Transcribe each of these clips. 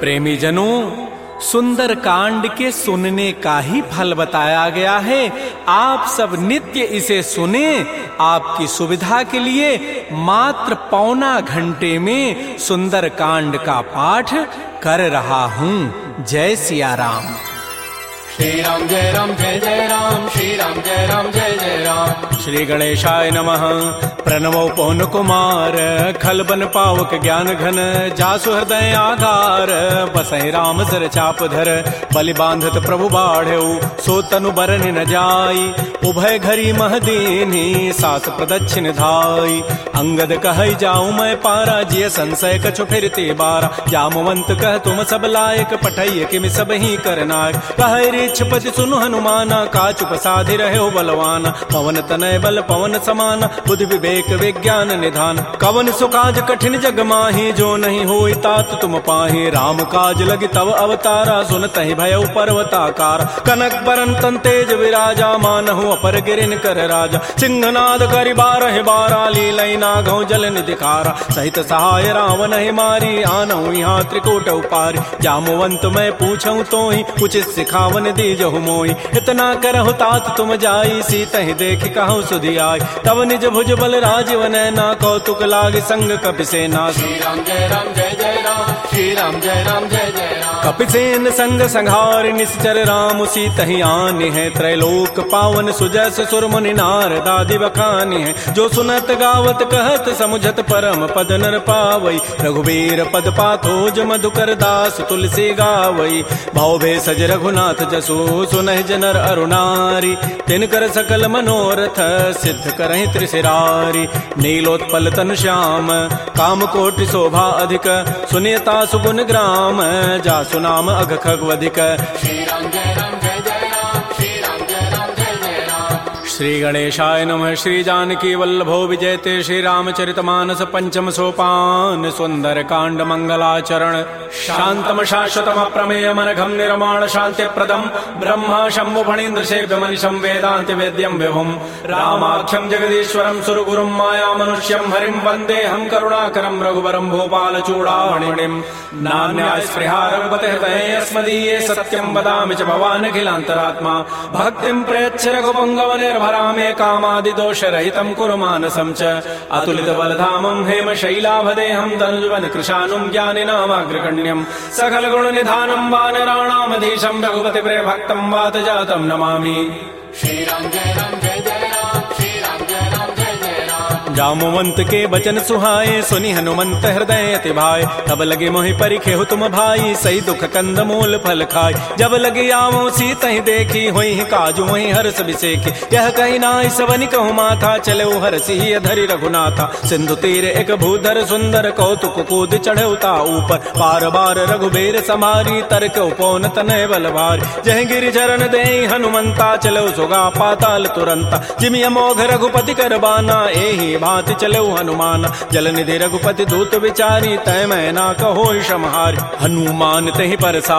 प्रेमी जनों सुंदर कांड के सुनने का ही फल बताया गया है। आप सब नित्य इसे सुने, आपकी सुविधा के लिए मात्र पौना घंटे में सुंदर कांड का पाठ कर रहा हूँ। जय सिया राम। श्री राम, जय राम, जय जय राम, श्री राम, जय राम, जय जय राम। श्री गणेशाय नमः, प्रणवो पवन कुमार, खलबन पावक ज्ञान घन, जासु हृदय आधार। बसहि राम सर चाप धर, बलि बांधत प्रभु बाढ़ऊ, सो तनु बरन न जाई। उभय घरी महदीनी सास प्रदक्षिण धाई। अंगद कह जाऊ मैं पारा, जिय संशय कछु फिरते बारा जामवंत कह तुम सब लायक, पठैय किम सब ही करनायक कह रिछपति सुनु हनुमाना काचुप साधि रहे हो बलवान। पवन तनय बल, पवन समान, बुद्धि विवेक, विज्ञान निधान। कवन सुकाज कठिन जग माही, जो नहीं हो तात तुम पाही। राम काज लग तव अवतारा, सुन तहि भय पर्वताकार कनक बरन तन तेज विराजा, मानहु अपर गिरिन कर राजा। सिंहनाद करि बारह बारा लीलैना गौ जल निधिकारा सहित सहाय रावण ही मारी, आनहु यहाँ त्रिकोट उपारी। जामवंत मैं पूछऊं तो ही कुछ सिखावन दीजहु मोई। इतना करहु तात तुम जाई सी ही देख कहूँ सुधि आई। तब निज भुज बल राज ना, कौतुक लाग संग कपि सेना श्री राम जय राम, जय जय राम श्री राम जय राम, जय जय कपिसेन संग संहार निश्चर राम सीत ही आनि है। त्रैलोक पावन सुजस सुर मुनि नार दादि बखानी है। जो सुनत गावत कहत समुझत परम पद नर पावई। रघुबीर पद पाथोज मधुकर दास तुलसी गावई। भाव भे सज रघुनाथ जसो सुनह जनर अरुणारी। तिनकर सकल मनोरथ सिद्ध करहि त्रिशिरारी। नीलोत्पल तन श्याम काम कोटि शोभा अधिक। सुनियता सुगुण ग्राम, जा सुनाम अघ खगवधिक श्री राम जय राम श्रीगणेशाय नमः श्री विजयते श्रीरामचरितमानस विजेते सुन्दरकाण्डमङ्गलाचरण चरित मानस पञ्चम सोपान सुन्दर शान्तम शाश्वतमप्रमेय निर्माण शान्ति प्रदम् ब्रह्म शम्भु विभुम् रामाख्यम् जगदीश्वरम् सुर गुरुम् माया मनुष्यम् हरिम् वन्देऽहङ्करुणाकरम् रघुवरम् भोपाल चूडा मणिम् अस्मदीये सत्यम् वदामि च भवानखिलान्तरात्मा भक्तिम् प्रयच्छ रघुपङ्गम रामे कामादि दोष कुरु मानसम् च। अतुलितबलधामम् हेम शैलाभदेहम् तन्जुवन् कृशानुम् ज्ञानिनामाग्रगण्यम् सकल गुण निधानम् वा रघुपति प्रे भक्तम् वात जातम् नमामि। श्रीराम जय राम जय जय जामवंत के बचन सुहाए, सुनि हनुमंत हृदय अति तब लगे मोहि परिखे हो तुम भाई सही दुख कंद मूल फल खाय जब लगे आवो सीत ही देखी, हुई काजू वही हर्ष बिसेखी। यह कही नाई सवनि कहु माथा चले हर सिंह धरि रघुनाथा। सिंधु तीर एक भूधर सुंदर, कौतुक कूद चढ़े उता ऊपर। बार बार रघुबीर समारी, तर्क उपौन तनय बल भारी जह गिरि चरण दे हनुमंता चलो सुगा पाताल तुरंता। जिमि अमोघ रघुपति कर बाना, एही भांति चलो हनुमान। जल निधि रघुपति दूत विचारी, तय मैं ना कहो शमहारी। हनुमान तहि परसा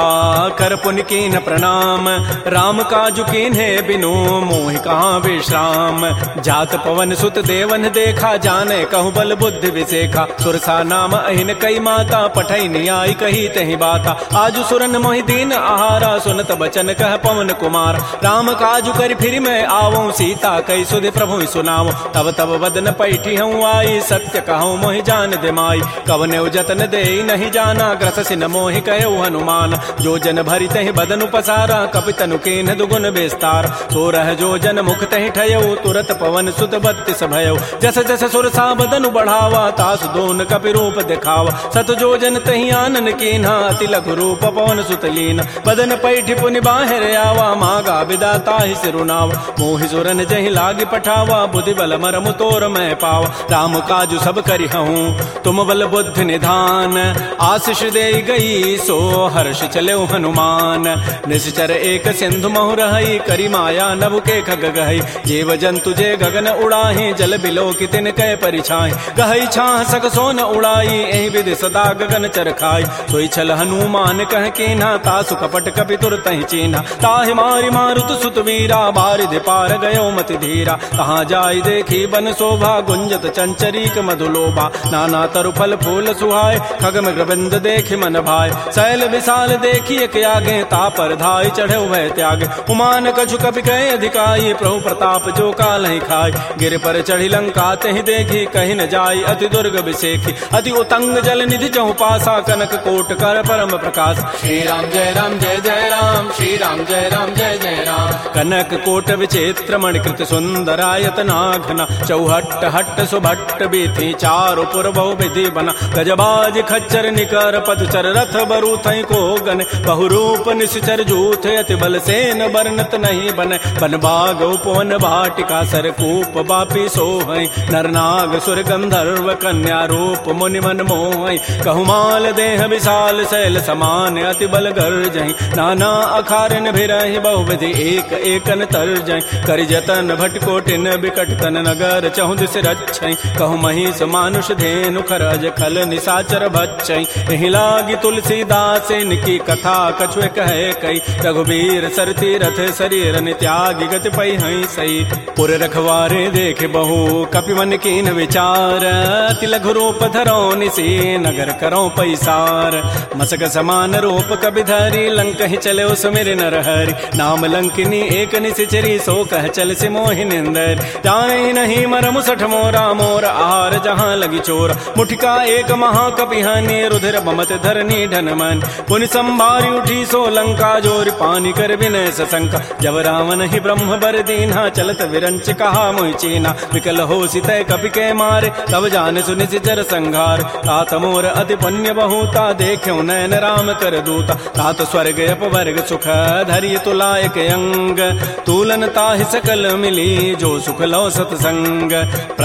कर पुन कीन प्रणाम। राम काजु कीन्हे बिनु, मोहि कहाँ विश्राम। जात पवन सुत देवन देखा, जाने कहु बल बुद्धि विशेखा। सुरसा नाम अहिन कई माता, पठई नियाई कही तही बाता। आज सुरन मोहि दीन आहारा, सुनत बचन कह पवन कुमार। राम काजु कर फिर मैं आवो, सीता कई सुध प्रभु सुनाओ तब तब बदन पैठी हूँ आई, सत्य कहूँ मोहि जान दे माई। कवने जतन दे नहीं जाना ग्रस सिन मोहि कहो हनुमान। जो जन भरि तहि बदन पसारा कपितनु केन दुगुन विस्तार सो रह जो जन मुख तहि ठयो तुरत पवन सुत बत्तिस भयो जस जस सुरसा बदनु बढ़ावा, तास दोन कपि रूप दिखावा। सत जो जन तहि आनन कीन्हा, अति लघु रूप पवन सुत लीन। बदन पैठ पुनि बाहर आवा, मागा विदा ताहि सिरुनावा। मोहि सुरन जहि लागी पठावा, बुद्धि बल मरमु तोर मैं पावा राम काजु सब करि हूँ तुम बल बुद्धि निधान। आशीष दे गई सो हर्ष चले हनुमान। निश्चर एक सिंधु महु रही करी माया नभ के खग गहई। जीव जंतु जे गगन उड़ाही, जल बिलो की तिन कै परिछाई। गहई छाह सक सोन उड़ाई, एहि विधि सदा गगन चर खाई। सोई छल हनुमान, कह कीन्हा तासु कपट कपि तुर तहि चीन्हा। ताहि मारि मारुत सुत वीरा बारिधि पार गयो मति धीरा। कहाँ जाई देखी बन शोभा गुंजत चंचरीक मधुलोभा। नाना तरु फल फूल सुहाय खगम ग्रबिंद देख मन भाय शैल विशाल देखिए के आगे तापर धाय चढ़े भय त्याग। उमान कछु कपि कहे अधिकाई प्रभु प्रताप जो काल ही खाय गिर पर चढ़ी लंका ही देखी कहीं न जाई अति दुर्ग विशेखी। अति उतंग जल निधि चहु पासा कनक कोट कर परम प्रकाश। श्री राम जय राम जय जय राम श्री राम जय राम जय जय राम। कनक कोट विचित्र मणिकृत सुंदरायत नाघना। चौहट्ट हट्ट सुभट्ट बीथी चारु पुर बहु विधि बना। गजबाज खच्चर निकर पद चर रथ बरु थई को गन बहुरूप निश्चर जूथ अति बल सेन बरनत नहीं बन। बन बाग उपवन भाटिका सर कूप बापी सोह नरनाग सुर गंधर्व कन्या रूप मुनि मन मोह कहुमाल देह विशाल शैल समान अति बल गर्ज नाना अखारन भिरहि बहुविधि एक एकन तर जय कर जतन भटकोटिन बिकट तन नगर चहु दिस रक्षै कहु महिष मानुष धेनु खरज खल निसाचर भक्षै एहि लागी तुलसीदास इनकी कथा कछुए कहे कई। रघुबीर सर तीरथ शरीर त्यागी गति पै हई सही पुर रखवारे देख बहु कपि मन कीन विचार। अति लघु रूप धरो निसी नगर करो पैसार। मसक समान रूप कवि धरी लंक ही चले सुमिर नर हरि नाम लंकिनी एक निशिचरी सो कह चल से मोहि निंदर। जाने नहीं मरम सठ मोरा मोर आहार जहाँ लगी चोर। मुठिका एक महाकपि हनि रुधिर बमत धरनी ढन मन पुनि संभारी उठी सो लंका ज़ोर पानी कर विनय सशंका। जब रावण ही ब्रह्म बर दीना चलत विरंच कहा मोहि चीना विकल हो सित कपि के मारे, तब जान सुनि जर संघार। तात मोर अति पुण्य बहुता, देख्यो नयन राम कर दूता। तात स्वर्ग अपवर्ग सुख धरिय तुला एक अंग। तूलन ताहि सकल मिली, जो सुख लो सतसंग।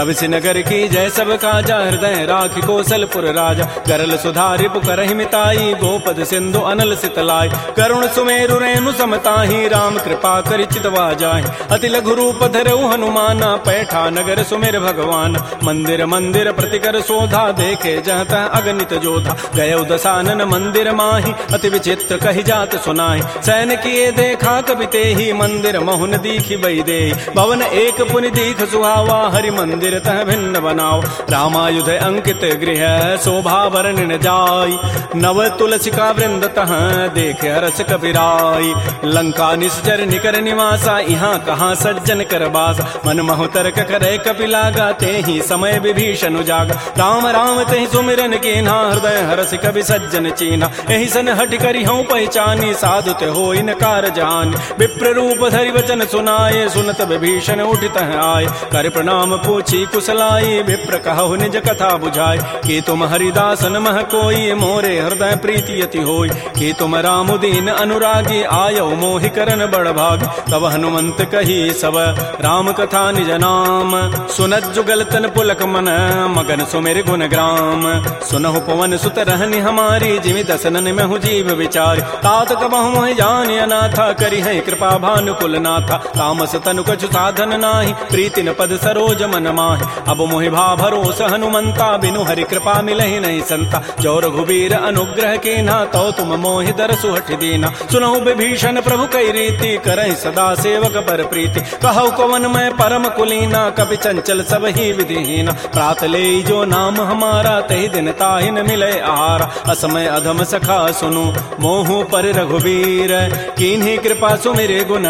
नगर की जय सब काजा, हृदय राख कौशलपुर राजा। करल सुधारि पुकर मिताई गोपद सिंधु अनल सितलाई। करुण सुमेरु रेणु समताही, राम कृपा कर चितवा जाए अति लघु रूप धरऊ हनुमाना, पैठा नगर सुमेर भगवान। मंदिर मंदिर प्रतिकर शोधा, देखे जहत अगणित जोधा। गय दसानन मंदिर माही, अति विचित्र कही जात सुनाई सैन किए देखा कविते ही मंदिर महुन दीखी बई दे भवन एक पुनि दीख सुहावा, हरि मंदिर तह भिन्न बनाओ। रामायुध अंकित गृह शोभा वर्णन जाय नव तुलसी का वृंद तह देख हरस कपिराई। लंका निश्चर निकर निवासा यहाँ कहाँ सज्जन कर बास। मन महु करे कपिला गाते ही समय विभीषण जाग। राम राम ते सुमिरन की ना हृदय हरस कवि सज्जन चीना यही सन हट करी हूँ पहचानी, साधु ते हो कार जान। विप्र रूप धरि वचन सुनाए, सुनत विभीषण उठित आय कर प्रणाम पूछी कुशलाई विप्र कहु, निज कथा बुझाय के तुम हरिदासन मह कोई, मोरे हृदय प्रीति यति होय। कि तुम राम दीन अनुरागी, आयो मोहि करन बड़ भाग तब हनुमंत कही सब, राम कथा निज नाम। सुनत जुगल तन पुलक मन, मगन सुमेर गुण ग्राम। सुनहु पवन सुत रहनि हमारी, जिमि दसनन में हूँ जीव विचार। तात कबहु जान अनाथा करी है कृपा भानुकुल नाथा। तामस तनु कछु साधन नाही प्रीति न पद सरोज मन माहि अब मोहि भा भरोस, हनुमंता बिनु हरि कृपा मिलहि नहीं संता। जो रघुबीर अनुग्रह के ना तो तुम मोहि दर सुहठ दीना। सुनहु विभीषण प्रभु कई रीति, करहि सदा सेवक पर प्रीति। कहु कवन मैं परम कुलीना, कपि चंचल सब ही विधिहीन। प्रात ले जो नाम हमारा, तही दिन ताहि न मिले आहार। असमय अधम सखा सुनु, मोहु पर रघुबीर। किन्हीं कृपा सुमिरे गुण,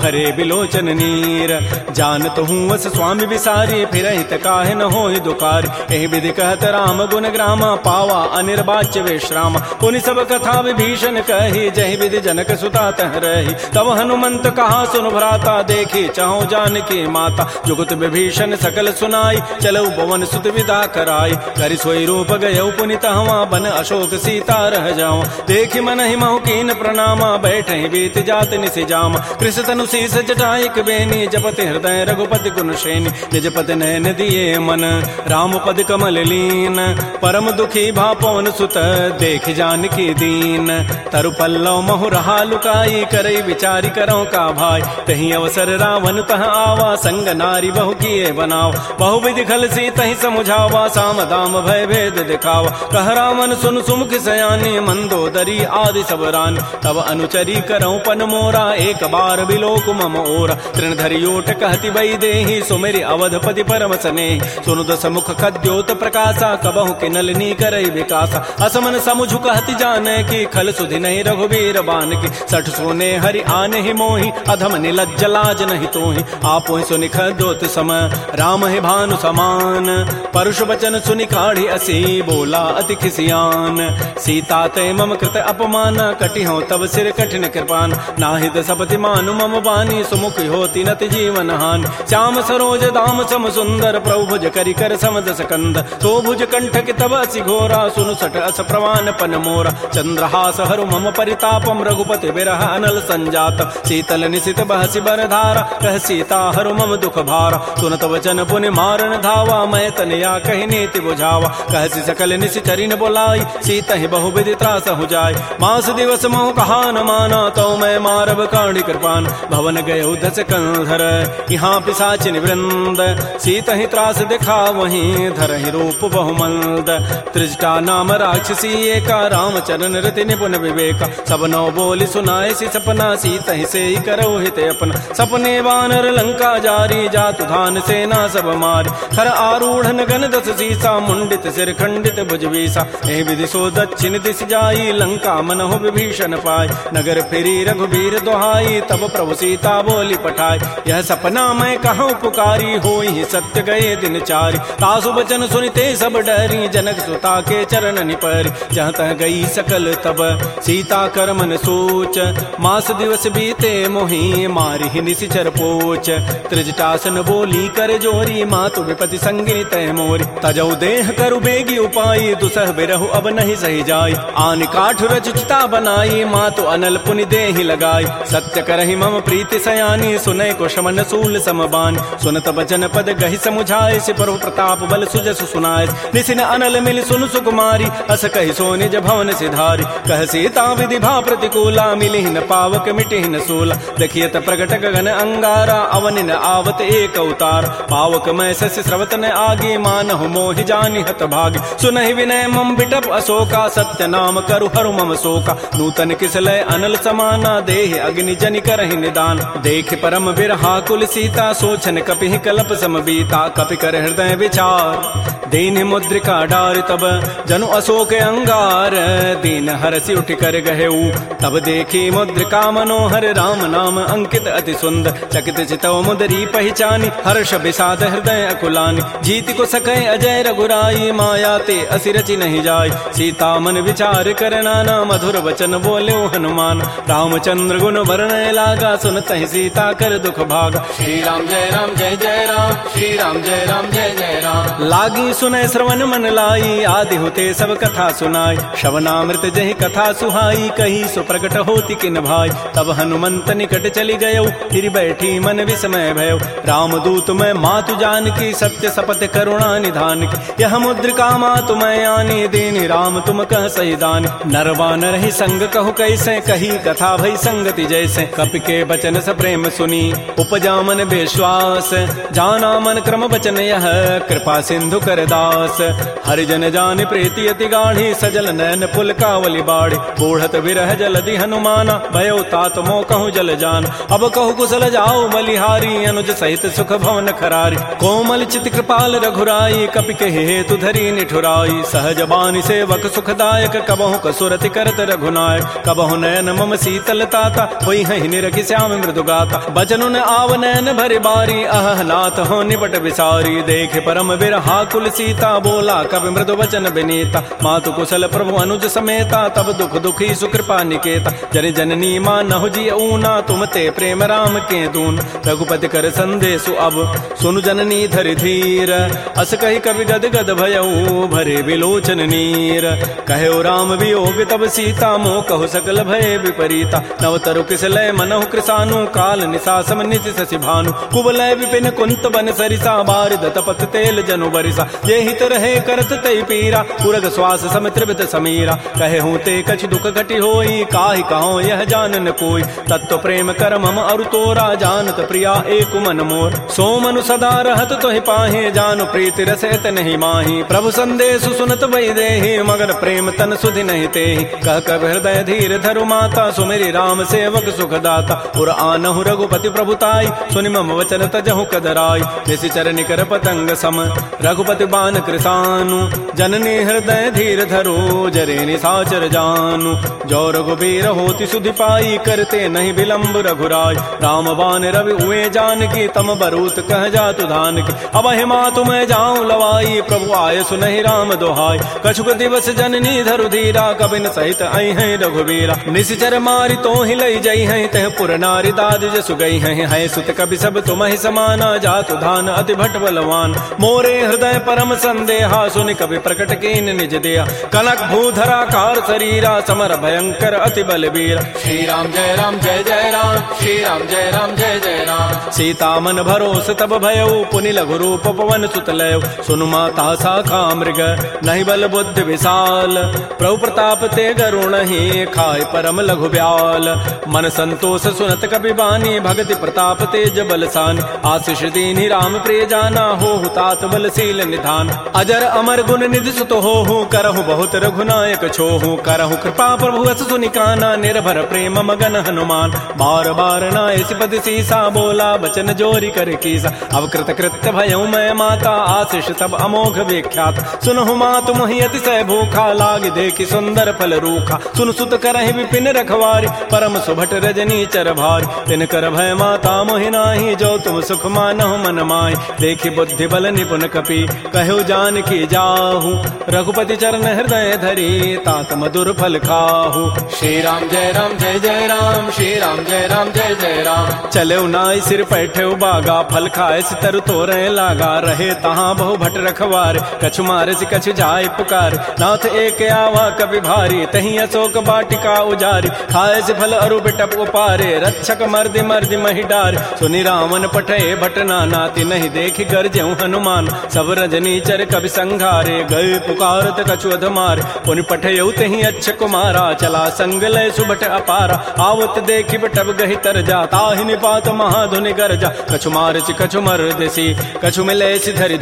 भरे बिलोचन नीर। जानत हूँ स्वामी विसारी, फिर हित काहे न हो दुकार एहि विधि कहत राम, गुण ग्रामा, पावा, अनिर्वाच्य विश्राम। पुनि सब कथा विभीषण कही जय विधि जनक सुता तह रही। तब हनुमंत कहा सुन भ्राता, देखी चाहो जान की माता। जुगत विभीषण सकल सुनाई चलो भवन सुत विदा कराई। कर सोई रूप गय पुनित हवा बन अशोक सीता रह जाओ देखी मन ही कीन प्रणामा, बैठे बीत जात निसि जाम। कृष तनु शीस जटाइक बेनी, जपत हृदय रघुपति गुण श्रेणी। निज पद नयन दिए मन। राम पद कमल लीन। परम दुखी भा पवन सुत। देख जान की दीन। तरु पल्लव महु रहा लुकाई। करई विचारी करो का भाई। तही अवसर रावण तह आवा। संग नारी बहु किए बनाओ बहु विधि खल सी तही समुझावा। साम दाम भय भेद दिखावा। कह रावण, सुन सुमुख सयानी। मंदोदरी आदि सब रान। तब अनुचरी करो पन मोरा। एक बार बिलोक मम ओरा। तृण धरियोट कहती बई देही। सुमेरि अवधपति पर करम सने। सुनु दस मुख खद्योत प्रकाशा, कबहु के नलनी करई विकासा। असमन समुझु कहति जाने की खल सुधि नहीं रघुबीर बान की सठ सोने हरि आने ही मोहि, अधम निलज्ज लाज नहीं तोहि। आपो सुनि खद्योत सम, राम हे भानु समान। परुष बचन सुनि काढ़ी असी, बोला अति खिसियान। सीता ते मम कृत अपमान कटि हो तब सिर कठिन कृपान। नाहित सपति मानु मम बानी, सुमुख होती नति जीवन हान। श्याम सरोज दाम सम सुंदर प्रभु भुज करि कर समद सकंद। तो भुज कंठ के तब असि घोरा, सुनु सट अस प्रवान पन मोरा। चंद्रहास हरु मम परितापम, रघुपति बिरह अनल संजात। शीतल निशित बहसि बर धारा कह सीता हरु मम दुख भारा। सुनत वचन पुनि मारन धावा मैं तनया कही नीति बुझावा। कहसी सकल निश चरिन बोलाई, सीता ही बहु विधि त्रास हो जाय। मास दिवस मोह कहा न माना तो मैं मारब काणी कृपान। भवन गय दस कंधर यहाँ पिसाचिन वृंद सीता ही त्रास दिखा वहीं धर ही रूप बहुमंद त्रिजटा नाम राक्षसी एका राम चरण रति निपुण विवेका। सब नौ बोली सुनाए सी सपना सीता ही से ही करो हित अपना। सपने वानर लंका जारी जातु धान सेना सब मार। खर आरूढ़ गन दस सीसा, मुंडित सिर खंडित भुजवीसा ए विधि सो दक्षिण दिश जाई, लंका मन हो विभीषण पाय नगर फिरी रघुबीर दोहाई, तब प्रभु सीता बोली पठाई। यह सपना मैं कहूँ पुकारी हो ही सत्य गए दिन चारी। तासु बचन सुनते सब डरी, जनक सुता के चरण निपर। जहाँ तह गई सकल तब, सीता कर मन सोच। मास दिवस बीते मोहि मारी ही निशिचर पोच। त्रिजटासन बोली कर जोरी, मातु विपति संगिनी तय मोरी। तजौ देह करु बेगी उपाई दुसह बिरहु अब नहीं सही जाय। आन काठ रचिता बनाई माँ तो अनल पुनि देहि लगाई सत्य करहि मम प्रीति सयानी, सुनय को शमन सूल समबान। सुनत बचन पद गहि समुझाए, से प्रभु प्रताप बल सुजस सुनाए। निसिन अनल मिल सुन सुकुमारी, अस कहि सो निज भवन सिधारी। कह सीता विधि भा प्रतिकूला मिलि न पावक मिटि न सूला। देखियत प्रगट गगन अंगारा अवन न आवत एक अवतार। पावक मैं सस स्रवत न आगे, मानहु मोहि जानि हत भाग। सुनहि विनय मम बिटप अशोका, सत्य नाम करु हरु मम शोका। नूतन किसलय अनल समाना, देह अग्नि जनि करहि निदान। देख परम बिरहा कुल सीता, सोचन कपि कलप सम बीता कपि कर हृदय विचार। दीन मुद्रिका डार तब। जनु अशोक अंगार। दीन हरसि उठ कर गहेऊ तब देखी मुद्रिका मनोहर, राम नाम अंकित अति सुंदर। चकित चितव मुदरी पहचानी, हर्ष विषाद हृदय अकुलानी। जीत को सकै अजय रघुराई, माया ते असिरचि नहीं जाय। सीता मन विचार कर नाना, मधुर वचन बोले हनुमान। रामचंद्र गुण वर्णय लागा, सुन ही सीता कर दुख भागा। श्री राम जय राम, जय जय राम। श्री राम जय राम, जय जय राम। लागी सुनय श्रवण मन लाई, आदि होते सब कथा सुनाई। श्रवणामृत जही कथा सुहाई, कही सो प्रकट होती किन भाई। तब हनुमंत निकट चली गयो, फिर बैठी मन विस्मय भयो। राम दूत मैं मातु जान की सत्य सपत करुणा निधान की। यह मुद्रिका मातु मैं आनी देनी, राम तुम कह सही दान। नरवान रही संग कहु कैसे, कही कथा भई संगति जैसे। कपि के बचन स प्रेम सुनी, उपजा मन विश्वास जाना मन क्रम बचन यह कृपा सिंधु कर दास। हरिजन जान प्रीति अति गाढ़ी, सजल नैन पुल कावली बाढ़ी। बूढ़त विरह जलधि हनुमाना, भयो तात मो कहूँ जल जान। अब कहु कुशल जाओ बलिहारी अनुज सहित सुख भवन खरारी। कोमल चित कृपाल रघुराई, कपि के हेतु धरी निठुराई। सहज बानी सेवक सुखदायक, कबहु कसुरति करत रघुनायक कबहु नयन मम शीतल ताता होई हहि निरखि श्याम मृदु गाता। बचनु न आव नयन भरि बारी अह नाथ हो निपट विसारी। देख परम बिरहा कुल सीता बोला, कवि मृदु वचन विनीता। मातु कुशल प्रभु अनुज समेता, तब दुख दुखी सुकृपा निकेता। जन जननी माँ नहु जी ऊना, तुम ते प्रेम राम के दून। रघुपति कर संदेशु अब, सुनु जननी धरि धीर। अस कही कवि गद गद भयऊ, भरे विलोचन नीर। कहो राम वियोग, तब सीता मोह कहु सकल भय विपरीता। नव तरु किस लय मनहु कृसानु काल निशि शशि भानु कुवलय विपिन कुंत बन सरिसा बारिद तपत तेल जनु बरिसा। जेहित रहे करत तई पीरा। पुरग श्वास सम त्रिवित समीरा। कहे हूँ ते कछ दुख घटी होई, काहि कहो यह जानन कोई। तत्व प्रेम कर मम अरु तोरा, जानत प्रिया एक मन मोर। सो मनु सदा रहत तो पाहे, जानु प्रीति रसत नहीं माही। प्रभु संदेश सुनत वही देहि, मगर प्रेम तन सुधि नहीं ते कह कब हृदय धीर धरु माता, सुमेरी राम सेवक सुख दाता उर आनहु रघुपति प्रभुताई सुनि मम वचन तजहु कदराई। जैसी चरण कर पतंग सम, रघुपति बान कृसानु जननी हृदय धीर धरो जरे निसाचर जानु। जो रघुबीर होति सुधि पाई, करते नहीं विलंब रघुराय राम बान रवि हुए जान की तम बरूत कह जा तु धान की अब हिमा तुम जाऊँ लवाई, प्रभु आय सुनहि राम दोहाय। कछुक दिवस जननी धरु धीरा, कबिन सहित आई है रघुबीरा। निशिचर मारी तो ही लई जई है, तह पुर नारी दाद जसु गई है। है सुत कवि सब तुम ही समाना, जातु धान अति भट बलवान। मोरे हृदय परम संदेहा सुन कवि प्रकट कीन निज दिया कनक भूधरा कार शरीरा समर भयंकर अति बलबीर। श्री राम जय राम जय जय राम श्री राम जय राम जय जय राम। सीता मन भरोस तब भयो पुनि लघु रूप पवन सुत लय। सुनु माता साखा मृग नहीं बल बुद्धि विशाल। प्रभु प्रताप ते गरुण ही खाय परम लघु ब्याल। मन संतोष सुनत कपि बानी भगति प्रताप तेज बलसान आशीष दीनी राम प्रिय जाना हो हुतात बलशील निधान। अजर अमर गुण निधि सुत हो हूँ करहु बहुत रघुनायक छो हूँ करहु कृपा प्रभु सुनिकाना निर्भर प्रेम मगन हनुमान। बार बार नाय सिपति सीसा, बोला बचन जोरी कर कीसा। अब कृत कृत्य भयऊ मैं माता, आशीष तब अमोघ विख्यात। सुनहु मात मोहि अतिशय भूखा, लाग देखी सुंदर फल रूखा। सुन सुत करहि विपिन रखवारी, परम सुभट रजनी चर भारी। तिन कर भय माता मोहि नाही, जो तुम सुख मानहु मन माहि। देखी बुद्धि बल निपुण कपि कहु जान की जाहु रघुपति चरण हृदय धरी तात मधुर फल खाहु श्री राम जय राम जय जय राम श्री राम जय राम जय जय राम। चले नाई सिर पैठे बागा फल खाए सितर तोरे लागा। रहे तहाँ बहु भट रखवार कछु मारे से कछु जाय पुकार। नाथ एक आवा कभी भारी तही अशोक बाटिका उजारी। खाए से फल अरु बिटप उपारे रक्षक मर्द मर्द मही डार। सुनि रावण पठे भट नाना नाती नहीं देखी गरजेऊ हनुमान। सब रजनी चर कवि संघारे गए पुकारत कछु अधमार। पुनि पठयऊ तही अच्छ कुमारा, चला संग लय सुबट अपारा। आवत देखी बटब गही तर जा ताहि निपात महाधुनि गरजा। कछु मार सी कछु मर देसी कछु मिले सी धरि।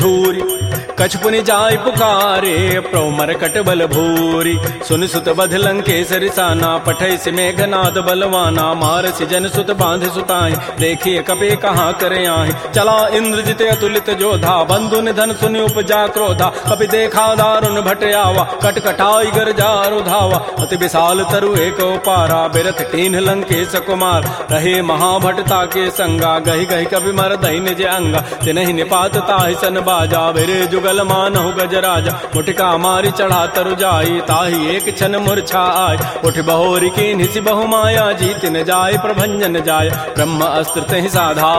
कछु पुनि जाय पुकारे, प्रौ मर कट बल भूरी। सुन सुत बध लंकेसर साना पठै से मेघनाद बलवाना। मार सी जन सुत बाँध सुताई, देखिए कपे कहाँ करे आए चला इंद्र जिते अतुलित जोधा, बंधु निधन सुनि उपजा क्रोधा कपि देखा दारुण कटाई गर जारु धावा अति विशाल तरु एक पारा बिरथ कीन लंकेश कुमार। रहे महाभटता के संगा, गही गही कवि मर दही निज अंगा। तिनहि निपात ताहि सन बाजा, बिरे जुगल मानहु गजराजा मुठिका मारी चढ़ा तरु जाई, ताहि एक छन मूर्छा आय उठ बहोरी की निसि बहु माया जीत न जाय प्रभंजन जाय। ब्रह्म अस्त्र तहि साधा,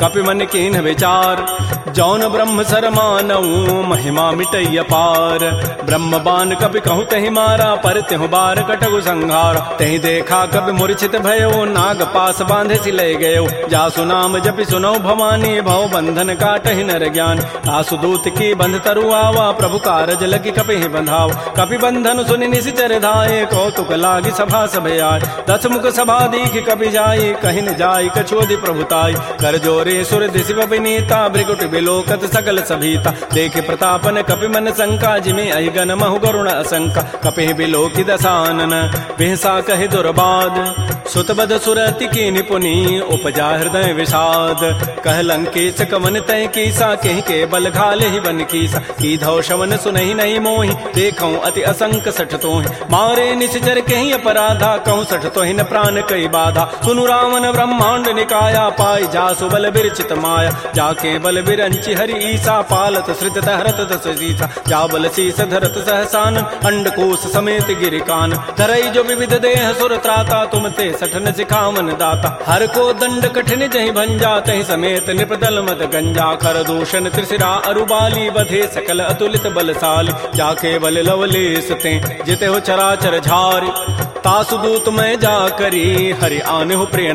कपि मन कीन विचार। जौन ब्रह्म सर मानऊ महिमा मिटैय पार। ब्रह्म बान कभी कहु तहि मारा, पर त्यहु बार कटगु संहार। तहि देखा कभी मूर्छित भयो, नाग पास बांधे सि ले गयो। जासु नाम जपि सुनो भवानी, भव बंधन काटहि नर ज्ञान। तासु दूत की बंध तरु आवा, प्रभु कारज लगी कपि बंधाव। कपि बंधन सुनि निशिचर धाये, कौतुक लागी सभा सब आय दस मुख सभा दीख कपि जाई कहि न जाई कछोदि प्रभुताई कर जोरे सुर दिशि विनीता भृगुट बिलोकत सकल सभीता। देख प्रतापन, कपि मन शंका, जिमे अहि गन महु गरुण असंका। कपि बिलोकि दसानन बिहसा कहि दुर्बाद सुतबद सुरति की निपुनी, उपजा हृदय विषाद। कह लंकेश कवन तय कीसा, कहीं के बल घाल ही बन कीसा। की धौ शवन सुनहि नहीं मोहि देखौ अति असंक सठ तो मारे निश्चर कहीं अपराधा, कहूँ सठ तो न प्राण कई बाधा। सुनु रावण ब्रह्मांड निकाया, पाई जासु बल बिरचित माया। जाके बल बिरंचि हरि ईसा, पालत श्रित हरत दस सीसा जा बल शीस धरत सहसान, अंडकोश समेत गिरिकान। धरई जो विविध देह सुर त्राता, तुम ते सठन सिखावन दाता। हर को दंड कठिन जहि भंजा, तहि समेत निपदल मद गंजा। कर दूषण त्रिशिरा अरुबाली, बधे सकल अतुलित बलशाली। जाके बल लवलेस ते जिते हो चराचर झारी। तासु दूत में जा करी, हरि आने हो प्रिय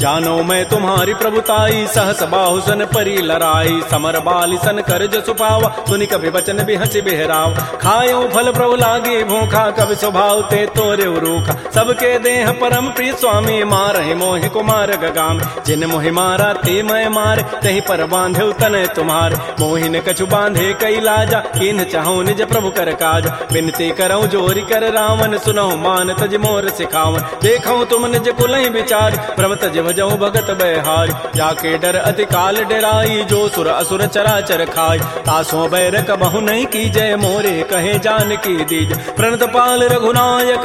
जानो मैं तुम्हारी प्रभुताई, सहस बाहु सन परी लड़ाई, समर बाली सन कर जो सुपावा, सुनि कभी बचन भी हँसी बिहराव। खायो फल प्रभु लागे भूखा, कभी स्वभाव ते तोरे रूखा। सबके देह परम प्रिय स्वामी मार मोहि कुमार गगाम। जिन मोहि मारा, ते मैं मार तही पर बांधे तने तुम्हार। मोहिन कछु बांधे कई लाजा, किन चाहो निज प्रभु कर काज। बिनती करो जोरी कर रावण सुनो मान तज मोर सिखावन। देखो तुम निज कुल विचार भ्रम तज भजो भगत बहार। जाके डर अतिकाल डराई, जो सुर असुर चरा चर खाय। तासो बैर कबहु नहीं की जय मोरे, कहे जान की दीज। प्रणत पाल रघुनायक,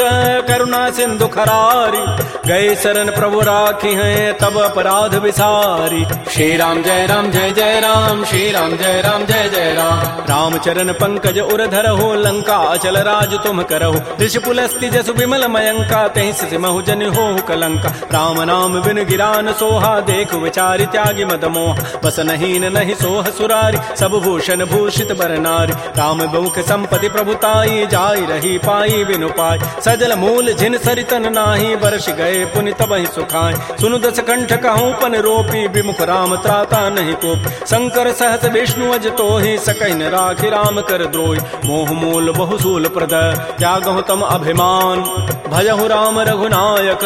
करुणा सिंधु खरारी। गए शरण प्रभु राखी हैं, तब अपराध विसारी। श्री राम जय राम, जय जय राम, श्री राम जय राम, जय जय राम। राम चरण पंकज उर धर हो लंका अचल राज तुम करहो। ऋषि पुलस्ति जसु विमल मयंका तहि सिमहु जन हो कलंका। राम नाम बिन गिरान सोहा, देख विचारि त्यागी मद मोह बस नहीं नहीं सोह सुरारी, सब भूषण भूषित बर नारी राम बहुख संपति प्रभुताई जाय रही पाई बिनु पाई। सजल मूल जिन सरितन नाही वर्ष गए पुनि तब सुखाय सुनु दस कंठ कहूँ, पन रोपी, विमुख राम त्राता नहीं कोप। शंकर, सहस विष्णु, अज तो ही सकन राखि राम कर द्रोही। मोह मूल बहुसूल प्रद त्यागहु तम अभिमान। भजहु राम रघुनायक,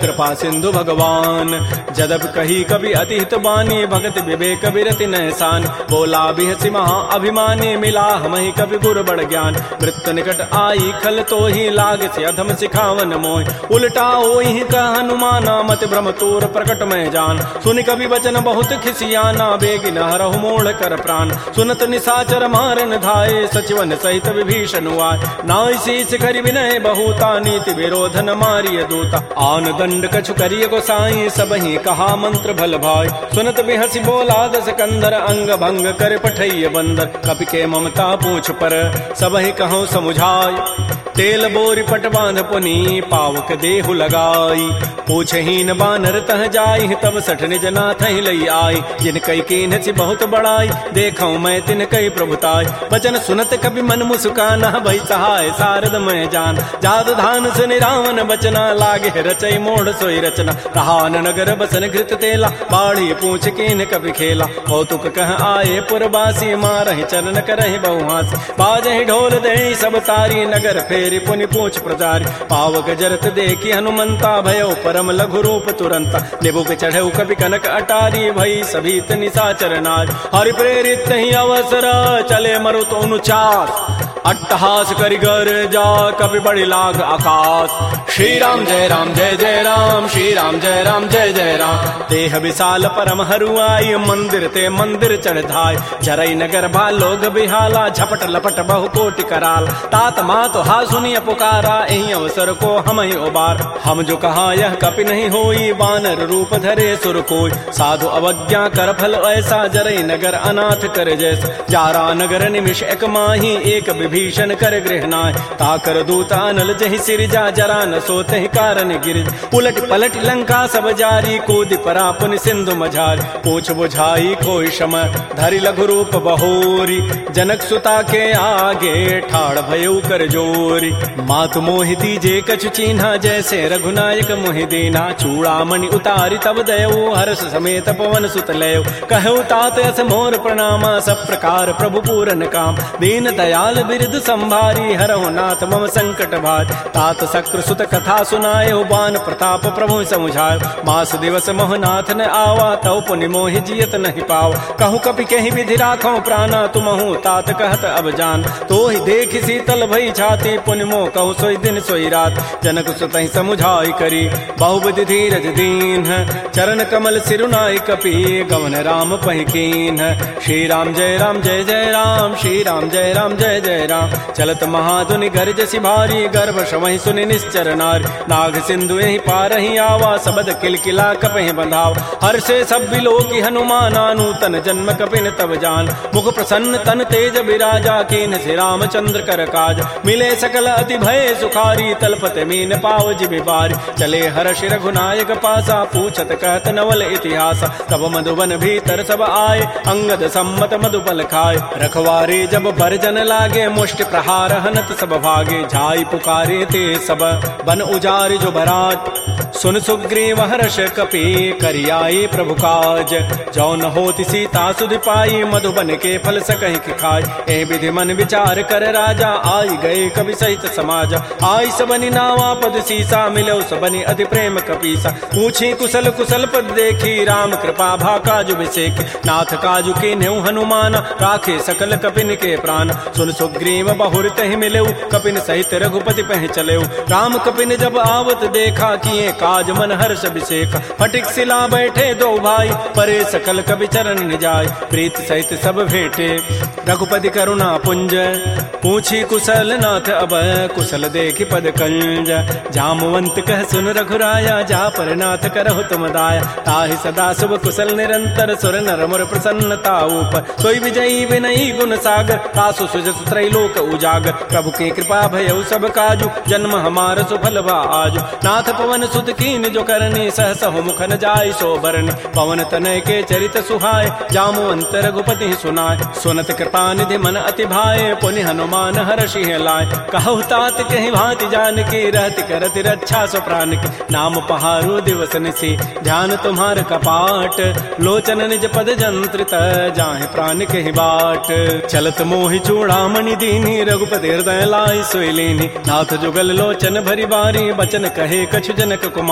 कृपा सिंधु भगवान। जदब कही कभी अतिहित बानी, भगत विवेक विरति नहसान बोला बिहसी महा अभिमानी मिला हमहि कवि गुर बड़ ज्ञान। वृत्त निकट आई, खल तो ही लाग, से अधम सिखावन मोह उल्टा ओहि कह हनुमाना, मत भ्रम तोर प्रकट में जान। सुन कवि वचन बहुत खिसियाना बेगिन हरहु मोड़ कर प्राण। सुनत निसाचर मारन धाये, सचिवन सहित विभीषण नाय शीस करि विनय बहुता, नीति विरोधन मारिय दूता। आन दंड कछु करिय गोसाई, सब ही कहा मंत्र भल भाई। सुनत बिहसी बोला दस कंदर अंग भंग कर पठैय बंदर। कपि के ममता पूछ पर सब ही कहो समुझाय तेल बोरी पट बाँध पुनी, पावक देहु लगाई। पूछहीन बानर, तह जाय तब सठ निज नाथ लई आई। जिन कई कीन सी बहुत बड़ाई देखो मैं तिन कई प्रभुताई। बचन सुनत कभी मन मुस्काना, भई सहाय सारद मैं जान। जाद धान सुनि रावण बचना, लागे रचई मोड़ सोई रचना। रहान नगर बसन घृत तेला, बाढ़ी पूछ कीन कभी खेला। कौतुक कह आए पुरबासी मारहि चरण करहि बहुहास। बाजहि ढोल दे सब तारी नगर फेरी पुनि पूछ प्रजारी पावक जरत देखी हनुमंता, भयो परम लघु रूप तुरंत। निबुक चढ़े कभी कनक अटारी, भई सभी निशा चरनाज हरि प्रेरित ही अवसर, चले मरु तो अनुचार। अट्टहास करि गर जा, कभी बड़ी लाग आकाश। श्री राम जय राम, जय जय राम, श्री राम जय राम, जय जय राम। देह विशाल परम हरुआई, मंदिर ते मंदिर चढ़ाय जरई नगर भा, लोग बिहाला, झपट लपट बहु कोटि कराल। तात मात हा सुनिय पुकारा यही अवसर को हम ही उबार। हम जो कहा, यह कपि नहीं होई, बानर रूप धरे सुर कोई। साधु अवज्ञा कर फल ऐसा, जरई नगर अनाथ कर जैसा। जारा नगर निमिष एक माही, एक विभीषण कर गृहनाय ताकर दूता नल जहि सिरजा जरा न सोते कारण गिर। उलट पलट लंका सब जारी, कूद परा पुन सिंधु मझार। पूछ बुझाई खोई शम, धरि लघु रूप बहोरी। जनक सुता के आगे ठाड़ भयउ कर जोरी। मात मोहि जे कछु चिन्हा, जैसे रघुनायक मोहि चूड़ा मणि उतारी, तब दयऊ हर्ष समेत पवन सुत लयो। कहु तात मोर प्रणामा, सब प्रकार प्रभु पूरन काम। दीन दयाल बिरद संभारी हरहु नाथ मम संकट भार। तात सक्र सुत कथा सुनायो बान प्रताप प्रभु समुझायो मास दिवस मोहनाथ न आवा, तव पुनि मोहि जियत नहीं पाव। कहूँ कपि कहीं विधि राखो प्राणा तुमहु तात कहत अब जान। तो ही देख शीतल भई छाती पुनि मो कहु सोई दिन, सोई रात। जनक सुत समुझाई करी, बहुबुद्धि धीरज दीन। चरण कमल सिरुनाई कपि, गवन राम पहिकीन। श्री राम जय राम, जय जय राम श्री राम जय राम, जय जय राम। चलत महाधुनि गर्ज सिभारी गर्भ शवहि सुनि निश्चर नार। नाग सिंधु यही पार ही आवा, सबद किलकिला कपहि बंधाव। हर से सब बिलो की हनुमाना नूतन जन्म कपिन तब जान। मुख प्रसन्न तन तेज विराजा कीन से रामचंद्र कर काज। मिले सकल अति भय सुखारी, तलपत मीन पाव जिबि बारी। चले हर्ष रघुनायक पासा, पूछत कहत नवल इतिहास। तब मधुबन भीतर सब आए, अंगद सम्मत मधुबल खाए। रखवारे जब बरजन लागे मुष्ट प्रहार हनत सब भागे झाई पुकारे ते सब। बन उजार जो भराट सुन सुग्रीव हर्ष कपि, करियाई प्रभु काज। जौन होती सीता सुध पाई मधुबन के फल सकहि की खाय ए विधि मन विचार कर राजा, आई गए कवि सहित समाज। आई सबनी नावा पद सीसा, मिलो सबनी अति प्रेम कपीसा। पूछी कुशल कुशल पद देखी, राम कृपा भा काजु विषेक नाथ काजु के नेउ हनुमान, राखे सकल कपिन के प्राण। सुन सुग्रीव बहुर तहि मिले कपिन सहित रघुपति पह चले राम कपिन जब आवत देखा, किए काज मन हर्ष अभिषेक। फटिक सिला बैठे दो भाई, परे सकल कवि चरण निजाय प्रीत सहित सब भेटे, रघुपति करुणा पुंज पूछी कुशल नाथ अब, कुशल देख पद कंज जामवंत कह सुन रघुराया, जा पर नाथ करहु तुम दाया। ताहि सदा शुभ कुशल निरंतर, सुर नर मुर प्रसन्नता ऊपर सोई विजयी विनयी गुण सागर, तासु सुजस त्रैलोक उजागर। प्रभु की कृपा भय सब काजु, जन्म हमार सुफल भा आजु नाथ पवन सुत कीन जो करनी, सहस मुख न जाय सो बरनी पवन तनय के चरित सुहाय जामुवंत रघुपति सुनाय। सुनत कृपा निधि मन अति भाय, पुनि हनुमान हर सिंह लाय। कहु तात कहीं भांति जान की रहति करति रक्षा सो प्राण की नाम पहारो दिवस निसी, ध्यान तुम्हार कपाट। लोचन निज पद जंत्रित जाहे प्राण कही बाट। चलत मोहि चूड़ामणि दीनी, रघुपति हृदय लाई सोइलीनी नाथ जुगल लोचन भरी बारी, बचन कहे कछु जनक कुमार।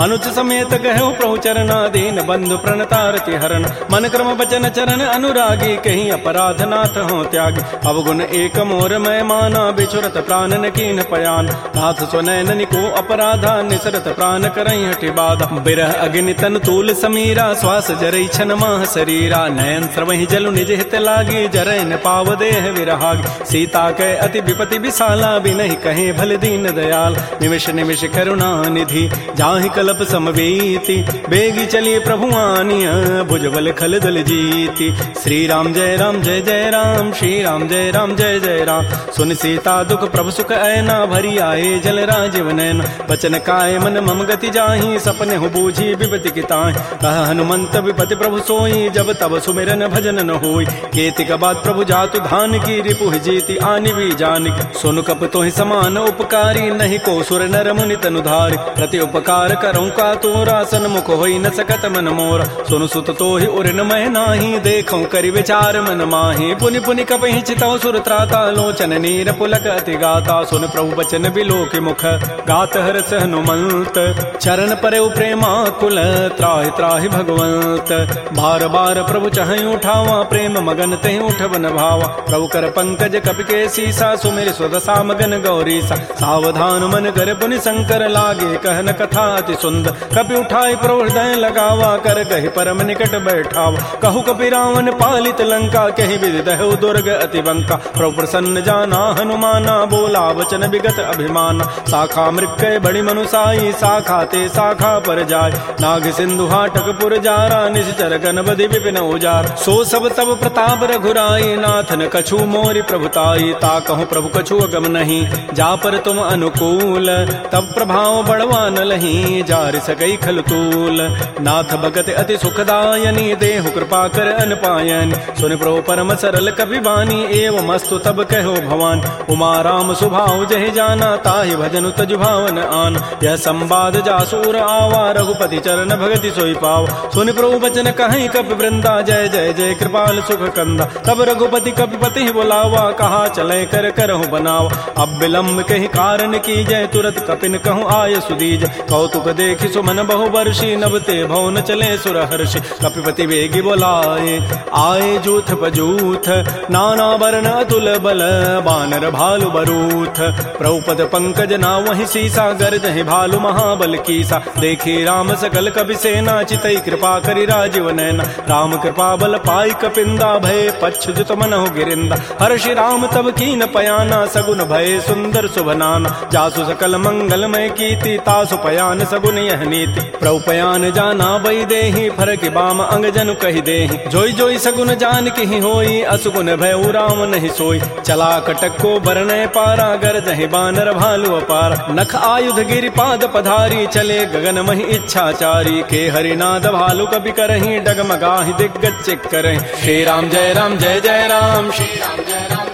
अनुज समेत कहो प्रभु चरणा दीन बंधु प्रणतारति हरण मन क्रम बचन चरण, अनुरागी कहीं अपराध नाथ हो त्यागी। अवगुण एक मोर, मैं माना बिछुरत प्राण न कीन पयान। नाथ सुनैन को अपराधा, निसरत प्राण करई हटि बाधा। बिरह अग्नि तन तूल समीरा, श्वास जरई छन माह शरीरा। नयन श्रवहि जलु निज हित लागी जरय न पाव देह विरहागी। सीता के अति विपति विशाला, बिनहि कहे भल दीन दयाल। निमिष निमिष करुणा निधि जाहि कलप समवेति, बेगी चलिए प्रभु आनिया, भुजबल खल दल जीति। श्री राम जय राम, जय जय राम श्री राम जय राम, जय जय राम। सुन सीता दुख, प्रभु सुख ऐना, भरी आए जल राजीव नैन। बचन काय मन, मम गति जाहि, सपने हो बूझी विपति किताहि कह हनुमंत विपति प्रभु सोई, जब तब सुमिरन भजन न होई। केति का बात प्रभु जातु धान की, रिपु जीति, आनि भी जान सुन कप तो समान उपकारी, नहीं को सुर नर मुनि तनुधारी। प्रति उपकार करऊं का तोरा सन्मुख हो न सकत मन मोर। सुन सुत तो ही उरन मैं नाही, देखूँ करि विचार मन माही। पुनि पुनि कपहि चितौ सुर त्राता, लोचन नीर पुलक अति गाता। सुन प्रभु बचन बिलो के मुख, गात हरस हनुमंत। चरण पर प्रेमा कुल, त्राहि त्राहि भगवंत। बार बार प्रभु चह उठावा, प्रेम मगन तहि उठवन भावा। प्रभु कर पंकज कपि के सीसा सुमिर स्वदसा मगन गौरी सा सावधान मन कर पुनि शंकर लागे कहन कथा अति सुंदर। कपि उठाई प्रभु हृदय लगावा, कर कहि परम निकट बैठावा। कहु कपि रावण पालित लंका, कही विधि दहु दुर्ग अति बंका। प्रभु प्रसन्न जाना, हनुमाना बोला, वचन विगत अभिमान। शाखा मृक्य बड़ी मनुसाई, शाखा ते शाखा पर जाय। नाग सिंधु हाटक पुर जारा निश्चर बधि विपिन उजार। सो सब तब प्रताप रघुराई, नाथन कछु मोरी प्रभुताई ता कहूँ प्रभु कछु अगम नहीं, जा पर तुम अनुकूल। तब प्रभाव बढ़वा न लही जार सकई खल तूल नाथ भगत अति सुखदायनी, देहु कृपा कर अन पायन सुन प्रो परम सरल कवि वाणी एवं मस्तु तब कहो भवान। उमा राम सुभाव जह जाना, ताहि भजन तज भावन आन। यह संवाद जासूर आवा, रघुपति चरण भगति सोई पाव। सुन प्रो वचन कहीं कप वृंदा, जय जय जय कृपाल सुख कंदा। तब रघुपति कपिपति बुलावा, कहा चले कर करहु बनाव। अब विलम्ब कहीं कारण की जय, तुरत कपिन कहूँ आय सुदीज। कौतुक देखि सुमन बहु वर्षी नबते भवन चले सुर हर्षि कपिपति वेगी बोलाए, आए जूथ बजूथ नाना वर्ण अतुल बल, बानर भालु बरूथ। प्रभुपद पंकज ना वही सीसा गर्ज है भालु महाबल कीसा। देखी राम सकल कवि सेना, चितई कृपा करी राजीव नैना। राम कृपा बल पाई कपिंदा, भय पच्छ जुत मन हो गिरिंदा। हर्ष राम तब कीन पयाना, सगुन भय सुंदर सुभनाना। जासु सकल मंगलमय कीति तासु पयान सगुन यह नीति। पयान जाना बई देहि, फरक बाम अंग जनु कही देहि। जोई जोई सगुन जान की होई, असुगुन भय राम नहीं सोई। चला कटक को बरन पारा, गर जहि बानर भालु अपार नख आयुध गिरि पाद पधारी, चले गगन मही इच्छाचारी के हरिनाद भालु कवि करही, डगमगाहि दिग्गज चिक करही। श्री राम जय राम, जय जय राम। श्री राम जय राम।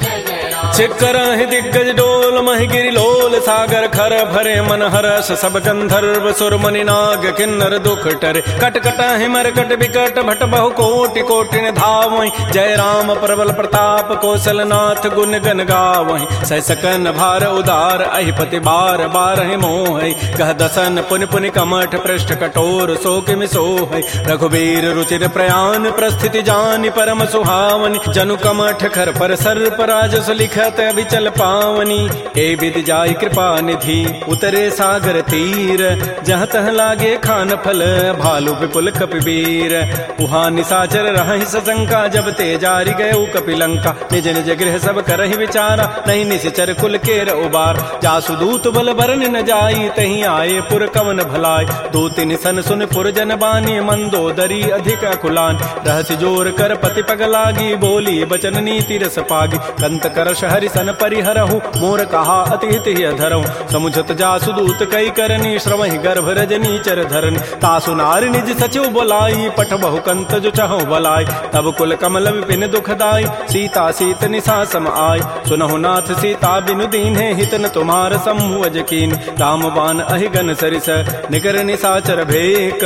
छिकर दिग्गज डोल मह गिरि लोल, सागर खर भरे मन हरस, सब गंधर्व सुर मुनि नाग किन्नर दुख टरे। कट कट हिमर कट विकट भट बहु कोटि कोटि धाव जय राम प्रबल प्रताप कौशल नाथ गुण गन गाव सह सकन भार उदार, अहिपति बार बार मोह कह दसन पुन पुन कमठ पृष्ठ कठोर, सो किम सोह रघुबीर रुचिर प्रयान प्रस्थिति जान परम सुहावनी। जनु कमठ खर पर सर्प राजस लिखत अभिचल पावनी ए विद जाय कृपा निधि, उतरे सागर तीर। जहाँ तह लागे खान फल, भालु विपुल कपिवीर उहा निसाचर रहि सशंका जब ते जारी गए कपिलंका निज निज गृह सब करहि विचारा, नहीं निश्चर कुल केर उबार। जासु दूत बल बरन न जाई, तही आए पुर कवन भलाय दो तीन सन सुन पुर जन बानी मंदोदरी अधिक अकुलान। रहस्य ज़ोर कर पति पग लागी, बोली बचन नीति रस पागी। कंत कर हरि सन परिहरहु, मोर कहा अति हित ही धरहु। समुझत जासु दूत कई करनी, श्रवहि गर्भ रजनी चर धरनी। तासु नार निज सचिव बोलाई, पठ बहु कंत जो चहु बलाई। तब कुल कमल विपिन दुखदाई सीता सीत निशा सम आय सुनहु नाथ सीता बिनु दीन है हित न तुम्हार समूह कीन। राम बान अहिगन सरिस, निकर निसाचर भेक।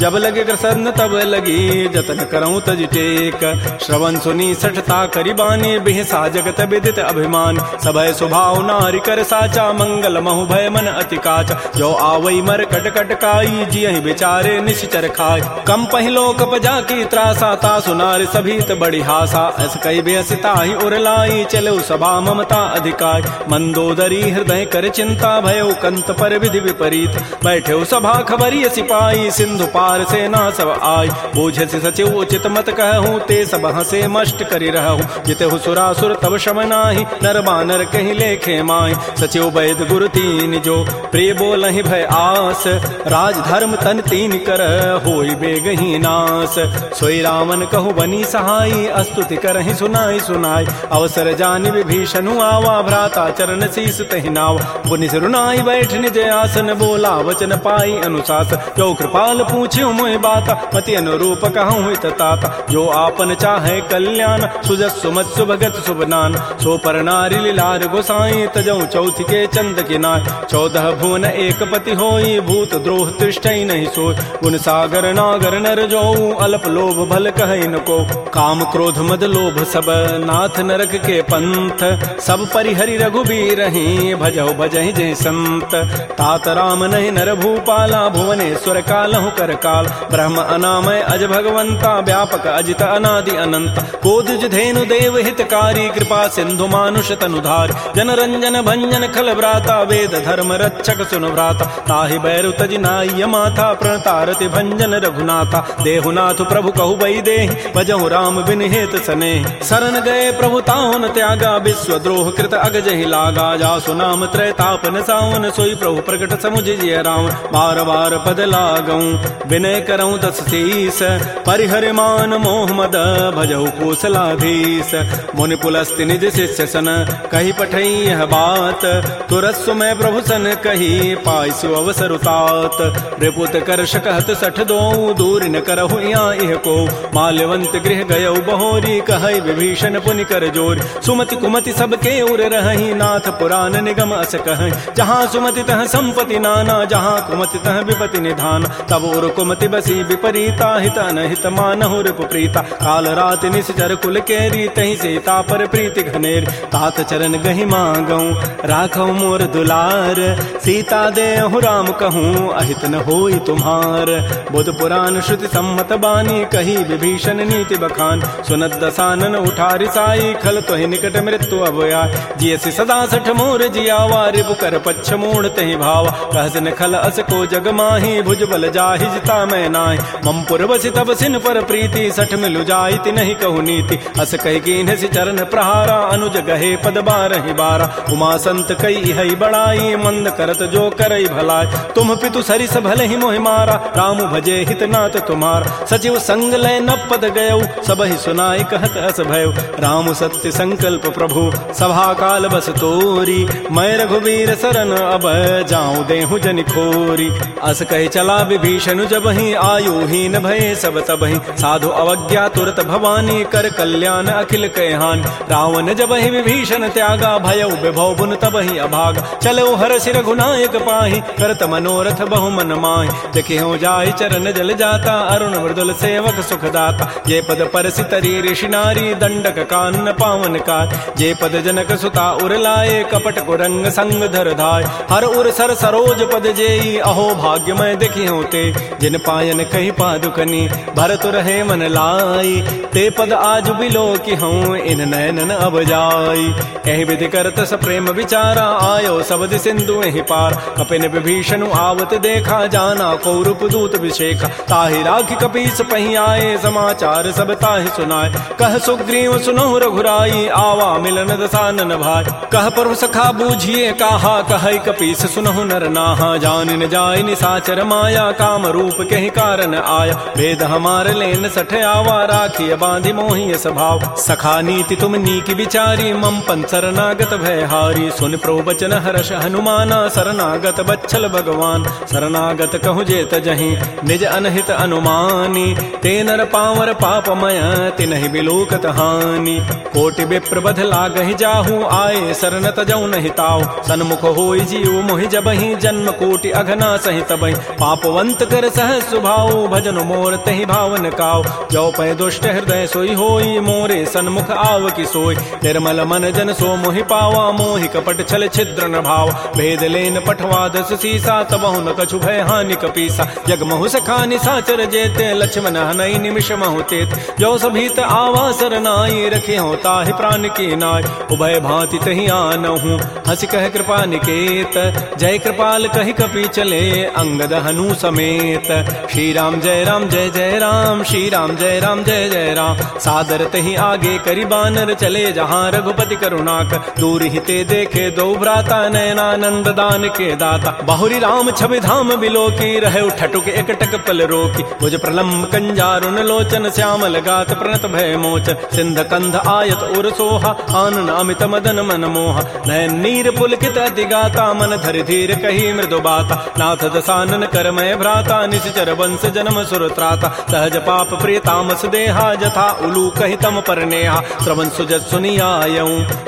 जब लगे प्रसन्न तब लगी जतन करऊं तज टेक। श्रवण सुनी, सठता करिबानी बिहसा जगत विदित अभिमान। सभय स्वभाव नारी कर साचा, मंगल महु भय मन अति काच। जो आवई मर कट कट काई, जियहि बेचारे निश्चर खाय कम पहिलो कप जाकी त्रासा, ता सुनार सभी त बड़ी हासा। ऐस कई बेसिता ही उर लाई, चलो सभा ममता अधिकार। मंदोदरी हृदय कर चिंता, भयो कंत पर विधि विपरीत। बैठे सभा खबरी सिपाही सिंधु पार सेना सब आय। बोझ से सचिव उचित मत कहूँ, ते सब हसे मष्ट करी रहूँ। जिते सुरासुर तब शम नाही नर बानर कहीं लेखे माय सचिव वैद गुरु तीन जो, प्रिय बोल भय आस। राज धर्म तन तीन कर, होई बेगही नास। सोई रावण कहु बनी सहाई, अस्तुति करहि सुनाई सुनाई। अवसर जान विभीषणु आवा, भ्राता चरण शीस तहि नाव। पुनि सिरुनाई बैठ निज आसन, बोला वचन पाई अनुशास। जो कृपाल पूछ्यो मोहि बात मति अनुरूप कहूँ तात। जो आपन चाहे कल्याण सुजस सुमत सुभगत सुबनान सो पर नारी लीलार गोसाई तजऊ चौथ के चंद किनार चौदह भुवन एक पति होई, भूत द्रोह तृष्टि नहीं सोय गुण सागर, नागर, नर जो अल्प लोभ भल कह को। काम क्रोध मद लोभ सब, नाथ नरक के पंथ। सब परिहरि रघुबीर ही भजौ भजहि जय संत। तात राम नहीं नर भूपाला भुवनेश्वर कालहु कर काल। ब्रह्म अनामय अज भगवंता, व्यापक अजित अनादि अनंत। कोदिज धेनु देव हितकारी, कृपा सिंधु मानुष तनुधार जन रंजन भंजन खल व्राता वेद धर्म रक्षक सुन व्राता ताहि बैरु तजि नाय माथा, प्रणतारति भंजन रघुनाथा। देहुनाथ प्रभु कहु बई दे भजहु राम बिन हेत सने। शरण गए प्रभु ताहुन त्यागा विश्व द्रोह कृत अगज लागा। जा सुनाम त्रय तापन सावन, सोई प्रभु प्रकट समुझ जिय राम बार बार पद लागऊ, विनय करऊं दस शीस। परिहर मान मोह मद भजऊ कोसलाधीश मुनि पुलस्ति निज शिष्य सन कही पठई यह बात। तुरस्व में प्रभु सन कही पायसु अवसर उतात रिपुत कर शकहत सठ दो दूर न करहु इह को। माल्यवंत गृह गय बहोरी, कह विभीषण पुनि कर ज़ोर। सुमति कुमति सबके उर रही नाथ पुराण निगम अस कह। जहाँ सुमति तह संपति नाना, जहाँ कुमति तह विपति निधान। तब उर कुमति बसी विपरीता, हित अनहित मानहु रिप प्रीता काल रात निश्चर कुल केरी, तही सीता पर प्रीति घनेर। तात चरण गहि मांगऊ, राखऊ मोर दुलार। सीता दे राम कहूँ, अहित न होई तुम्हार। बुध पुराण, श्रुति सम्मत बानी, कही विभीषण नीति बखान। सुनत दसानन उठारी साई खल तो निकट मृत्यु अभया जियसि सदा सठ मोर जियावा रिपु कर पच्छ मूढ़ तहि भावा। कहसन खल अस को जग माही, भुज बल जाहि जिता मैं नाहि। मम पुरवसि तब सिन पर प्रीति, सठ मिलु जाइति, नहीं कहु नीति। अस कह सि चरण प्रहारा, अनुज गहे पद बारहि बारा। उमा संत कई हई बड़ाई, मंद करत जो करई भलाई। तुम पितु सरिस भले ही मोहि मारा, राम भजे हित नाथ तुम्हार। सचिव संग लय न पद गयऊ, सब ही सुनाई कहत अस भय राम सत्य संकल्प प्रभु सभा काल बस तोरी। मैं रघुवीर सरन अब जाऊँ देहु जन खोरी। अस कहे चला विभीषण, जब ही आयु हीन भय सब तब ही। साधु अवज्ञा तुरत भवानी कर कल्याण अखिल कहहान रावण जब ही विभीषण त्यागा, भय विभव बुन तब ही अभाग। चलो हर सिर गुनायक पाही, करत मनोरथ बहु मन माही। देखे हो जाय चरण जल जाता, अरुण मृदुल सेवक सुखदाता। ये पद पर सितरी ऋषि नारी दंडक कान पावन का जे पद जनक सुता उर लाए कपट कुरंग संग धर धाय। हर उर सर सरोज पद जेई, अहो भाग्य मैं देखी होते जिन पायन कही पादुकनी भरत रहे मन लाई। ते पद आज बिलो की हूँ इन नयनन अब जाई एहि विधि करत स प्रेम विचारा, आयो सबद सिंधु एहि पार। कपिन विभीषण आवत देखा, जाना कौरूप दूत विशेखा ताहि राखी कपीस पही आए, समाचार सब ताहि सुनाए। कह सुग्रीव सुनो रघुराई, आवा मिलन दसानन भाई कह प्रभु सखा बूझिए कहा कह कपीस सुनहु नर नाहा। जान न जाय निसाचर माया, काम रूप के ही कारण आया। भेद हमार लेन सठ आवा राखी बांधि मोहि स्वभाव। सखा नीति तुम नीक विचारी मम पन शरणागत भय हारी सुन प्रभु बचन हर्ष हनुमाना, शरणागत बच्छल भगवान। शरणागत कहु जेत जही, निज अनहित अनुमानी। ते नर पावर पापमय, तिनहि बिलोकत हानि। कोटि विप्र बध लागहि जाहू आए शरण तजऊ नहीं ताऊ सन्मुख होई जीव मोहि जबहि, जन्म कोटि अघना सहित बहि। पापवंत कर सह सुभाव भजन मोर तहि भावन काव जो पै दुष्ट हृदय सोई होई, मोरे सन्मुख आव की सोई। निर्मल मन जन सो मोहि पावा, मोहि कपट छल छिद्र न भाव। भेद लेन पठवा दस सीसा तबहु न कछु भय हानि कपीसा। जग महु सखानि साचर जेते, लक्ष्मण हनई निमिष महु तेत। जो सभीत आवा सरनाई रखे हो ताहि प्राण की नाय उभय भांति तही आनहु, हंस कह कृपा निकेत। जय कृपाल कहि कपि चले अंगद हनु समेत। श्री राम जय राम, जय जय राम श्री राम जय राम, जय जय राम। सादर तही आगे करी बानर चले, जहाँ रघुपति करुणाक दूर हिते देखे दो भ्राता नयनानंद दान के दाता। बहुरी राम छवि धाम बिलो की रहे ठटुक एकटक पल रोकी। भुज प्रलम्ब कंजारुन लोचन श्यामल गात, प्रणत भय मोचन। सिंध कंध आयत उर सोहा, आनन अमित मदन मन मोहा। नयन नीर पुलकित अति गाता मन धर धीर कही मृदु बाता। नाथ दसानन कर मय भ्राता, निश्चर वंश जन्म सुर त्राता। सहज पाप प्रिय तामस देहा, जथा उलू कही तम पर नेहा। श्रवण सुजत सुनियायऊ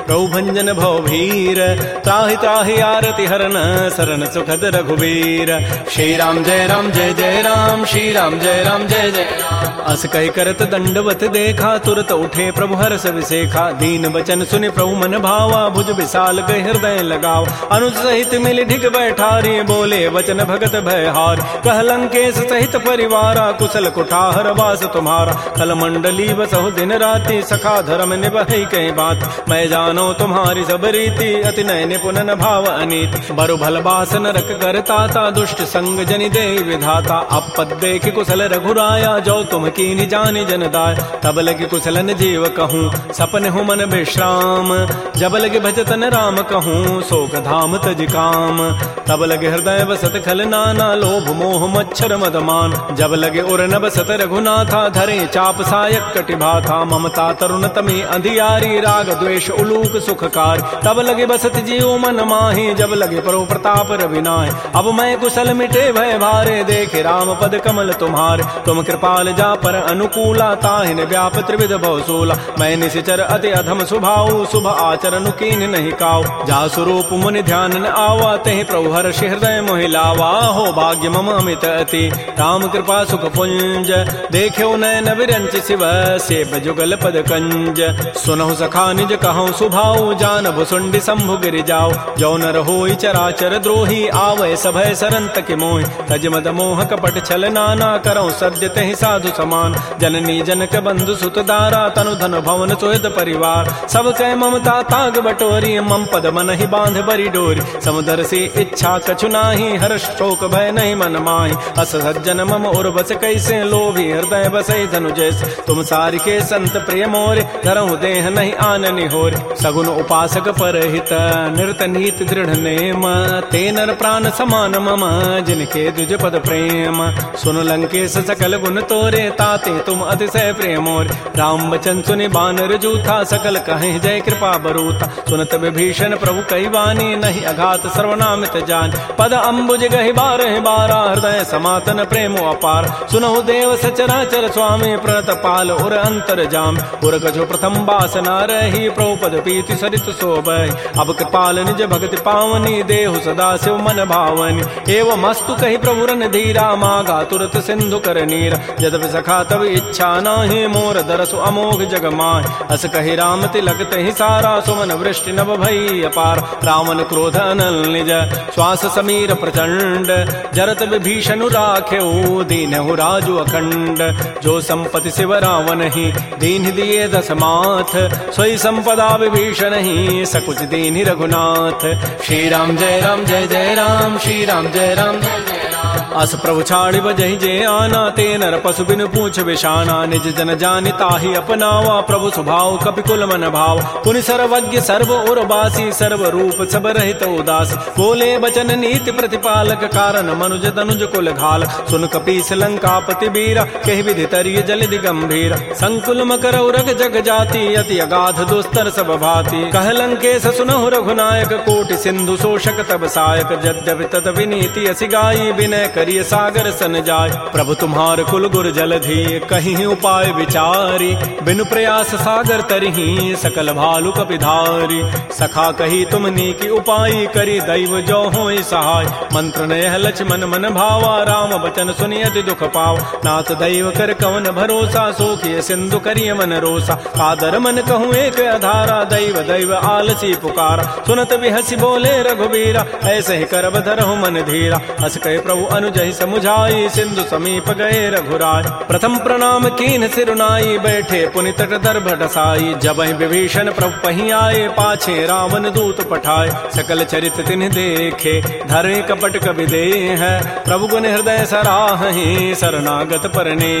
प्रभु भंजन भव भीर त्राहि त्राहि आरति हरन शरण सुखद रघुवीर श्री राम जय राम जय जय राम। श्री राम जय राम जय जय राम अस कही करत दंडवत देखा, तुरत उठे प्रभु हर्ष विसेखा। दीन बचन सुनि प्रभु मन भावा, भुज विशाल गए हृदय लगाव। अनुज सहित मिल ढिग बैठारी, बोले वचन भगत भयहार। कह लंकेश सहित परिवारा, कुशल कुठार वास तुम्हारा। कल मंडली बसहु दिन राति, सखा धर्म निबहि कई बात। मैं जानो तुम्हारी सब रीति, अति नय निपुणन भाव अनीति। बरु भल बास नरक करताता दुष्ट संग जनि दे विधाता अपद देख कुशल रघुराया, जो तुम कीनि जानि जन दाय तब लगे कुशलन जीव कहूँ, सपन हूँ मन विश्राम। जब लगे भजतन राम कहूँ, शोक धाम तज काम। तब लगे हृदय बसत खल नाना, लोभ मोह मच्छर मदमान। जब लगे उर न बसत रघुनाथा, धरे चाप सायक कटिभाथा। ममता तरुण तमे अंधियारी, राग द्वेष उलूक सुखकार। तब लगे बसत जीव मन माही, जब लगे परो प्रताप रविनाय। अब मैं कुशल मिटे भय भारे, देखे राम पद कमल तुम्हारे। तुम कृपाल जा पर अनुकूला ताहिन व्याप त्रिविध भव सोला मैं निशिचर अति अधम स्वभाव शुभ आचरण कीन नहीं काव जा स्वरूप मुनि ध्यान न आवा तेहि प्रभु हर्ष हृदय मोहि लावा। हो भाग्य मम अमित अति। राम कृपा सुख पुंज। देख्यो नयन विरंच शिव सेव जुगल पद कंज। सुनहु सखा निज कहूँ सुभाव जान भुसुंडी शंभु गिरि जाओ जो नर होई चराचर द्रोही आवय सभय सरंत के मोह तज मद मोह कपट छल नाना करो सद्य तहि साधु समान जननी जनक बंधु सुत दारा तनु धन भवन सुहृद परिवार। सब कह ममता ताग बटोरी, मम पद मन ही बाँध बरी डोरी। समुदर से इच्छा कछु नाही हर्ष शोक भय नहीं मन माही। अस सज्जन मम उर बस कैसे लोभी, हृदय बसै धनु जैसे। तुम सारि के संत प्रिय मोरे, धरहु देह नहीं आननि होरे। सगुन उपासक पर हित निरत नीत दृढ़ नेम। ते नर प्राण समान मम, जिनके दुज पद प्रेम। सुन लंकेश सकल गुण तोरे ताते तुम अतिशय प्रेमोर राम बचन सुनि बानर जूथा, सकल कहे जय कृपा बरूता। सुनत विभीषण प्रभु कई वाणी नहीं अघात सर्वनामित जान। पद अम्बुज गहि बारह बारा, हृदय समातन प्रेम अपार। सुनहु देव सचराचर स्वामी प्रणत पाल, उर अंतर जाम। उर कछु प्रथम बासना रही प्रभुपद पीति सरित शोभ अब कृपाल निज भक्ति पावनी, देहु सदा शिव मन भावनी। एवं मस्तु कही प्रभुरन धीरा, मागा तुरत सिंधु कर नीर। यद्यपि सखा तब इच्छा नाही मोर दरसु अमोघ जग माय। अस कही राम तिलक तहि सारा सुमन वृष्टि नभ भई अपार। रावण क्रोध अनल निज श्वास समीर प्रचंड। जरत विभीषण राखे दीन राजु अखंड। जो संपति शिव रावण ही दीन दिए दस माथ। सोई संपदा विभीषण ही सकुच दीन रघुनाथ। श्री राम जय राम जय जय राम श्री राम जय राम जय जय अस प्रभु छाड़ी बजहि जे आना, ते नर पशु बिन पूछ विषाना निज जन जानि ताहि अपनावा, प्रभु स्वभाव कपि कुल मन भाव। पुनि सर्वज्ञ, सर्व और बासी, सर्व रूप सब रहित उदास। बोले बचन नीति प्रतिपालक, कारण मनुज तनुज कुल घाल। सुन कपीस लंकापति बीरा कहि विधि तरिय जल गंभीर। संकुल मकर उरग जग जाति, अति अगाध दुस्तर सब भाति। कह लंकेश, सुनहु रघुनायक, कोटि सिंधु शोषक तब सायक। यद्यपि तद विनीति, असि गाई विनय करिय सागर सन जाय प्रभु तुम्हार कुल गुर जलधि कहीं उपाय विचारी। बिनु प्रयास सागर तरही, सकल भालु कपिधारी सखा कही तुमनी की उपाय करी, दैव जो हो सहाय। मंत्र नय लक्ष्मण मन भावा, राम बचन सुनियत दुख पाव। नाथ दैव कर कवन भरोसा सोखिय सिंधु करिय मन रोसा। आदर मन कहूँ एक अधारा, दैव दैव आलसी पुकारा। सुनत बिहसी बोले रघुबीरा, ऐसे ही करब धरहु मन धीरा। हस कहे प्रभु अनुजहि समुझाई, सिंधु समीप गए रघुराय प्रथम प्रणाम कीन सिरुनाई, बैठे पुनि तट दर्भ डसाई जब विभीषण प्रभु पही आए, पाछे रावण दूत पठाए। सकल चरित तिन्ह देखे, धरे कपट कवि देह। प्रभु गुण हृदय सराहि शरणागत परने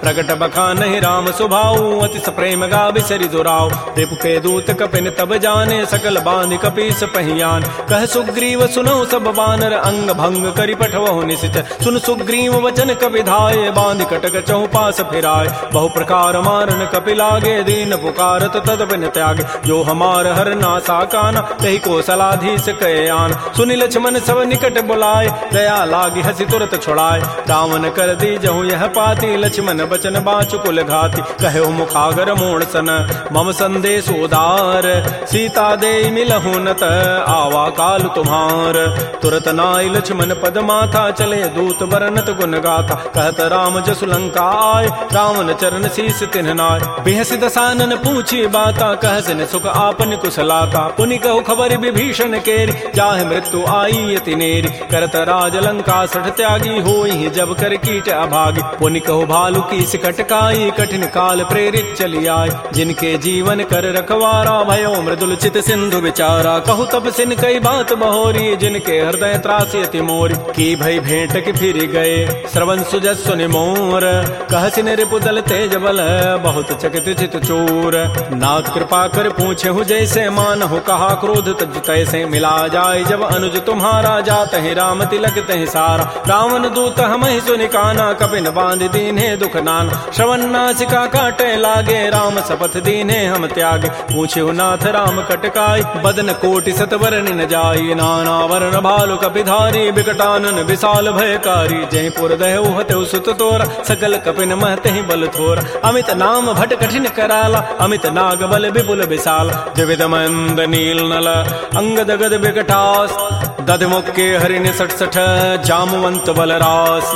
प्रकट बखा नहीं राम सुभाऊ, अति प्रेम गा बिसरि दुराव रिपु के दूत कपिन तब जाने, सकल बाँध कपीस पहियान। कह सुग्रीव सुनो सब बानर अंग भंग करि पठवहु निशित सुन सुग्रीव वचन कपिधाय बाँध कटक चौपास फिराय। बहु प्रकार मारन कपि लागे, दीन पुकारत तद बिन त्यागे। जो हमार हर नासा काना, तही को सलाधीस कहे आन। सुनि लक्ष्मण सब निकट बुलाए दया लागी हसी तुरत छुड़ाए रावण कर दी जहु यह पाती, लक्ष्मण बचन बाचु कुल घाती। कहो मुखागर मोण सन, मम संदेश उदार। सीता दे मिलहु नत, आवा काल तुम्हार। तुरत नाई लक्ष्मण पद माथा चले, दूत बरनत गुन गाथा। कहत राम जसु लंका आय रावण चरण शीस तिन्ह नाय। बेहसी दसानन पूछी बाता कह सिन सुख आपन कुशलाता। पुनि कहु खबर विभीषण केरी, जाह मृत्यु आई यति नेरी। करत राज लंका सठ त्यागी होई, जब कर कीट अभागी। पुनि कहु भालु की सिकटकाई कठिन काल प्रेरित चली आय जिनके जीवन कर रखवारा, भयो मृदुल चित सिंधु विचारा। कहु तब सिन कई बात बहोरी, जिनके हृदय त्रासी अति मोरी। की भई भेंट की फिर गए। श्रवण सुजस सुनि मोर। कह सिन रिपुदल तेज बल, बहुत चकित चित चोर। नाथ कृपा कर पूछे हूँ जैसे मान हो, कहा क्रोध तज तैसे मिला जाए? जब अनुज तुम्हारा जात है, राम तिलक तह सारा। रावण दूत हम ही सुनि काना, कपिन बाँध दीने दुख नान। श्रवण नासिका काटे लागे, राम सपथ दीने हम त्यागे। पूछे नाथ, राम कटकाई, बदन कोटि सतवरण न जाई। नाना वर्ण भालु कपिधारी विकटानन विशाल भयकारी, जयपुर दहु हते सुत तोरा। सकल कपिन महते ही बल थोरा। अमित नाम भट कठिन कराला। अमित नाग बल विपुल विशाल। द्विविध मंद नील नल अंगद गद विकटास। दध मुक्के हरिण सठ सठ जामवंत बलरास।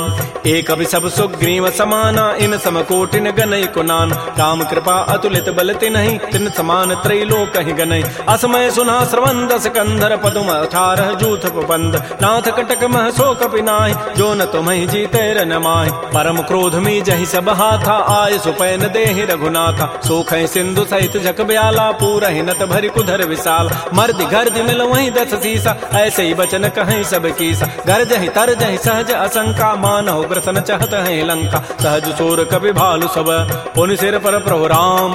एक अभि सब सुग्रीव समाना, इन सम कोटिन गनई कुनान। राम कृपा अतुलित बल नहीं तिन समान त्रैलोक ही गनई। असमय सुना श्रवण दस कंधर पदुम अठारह जूथ बंद नाथ कटक मह सो कपि नाहि जो न तुम जीते रन माहि परम क्रोध में जही सब हाथा आय, सुपैन देहि रघुनाथा। सोख सिंधु सहित झक ब्याला, पूरा नत भरि कुधर विशाल। मर्द गर्द मिल वही दस सीसा, ऐसे ही बचन कहीं सब कीसा। गर्ज ही तर जहि सहज असंका मान हो ग्रसन चहत है लंका। सहज सोर कपि भालु सब, पुन सिर पर प्रभु राम।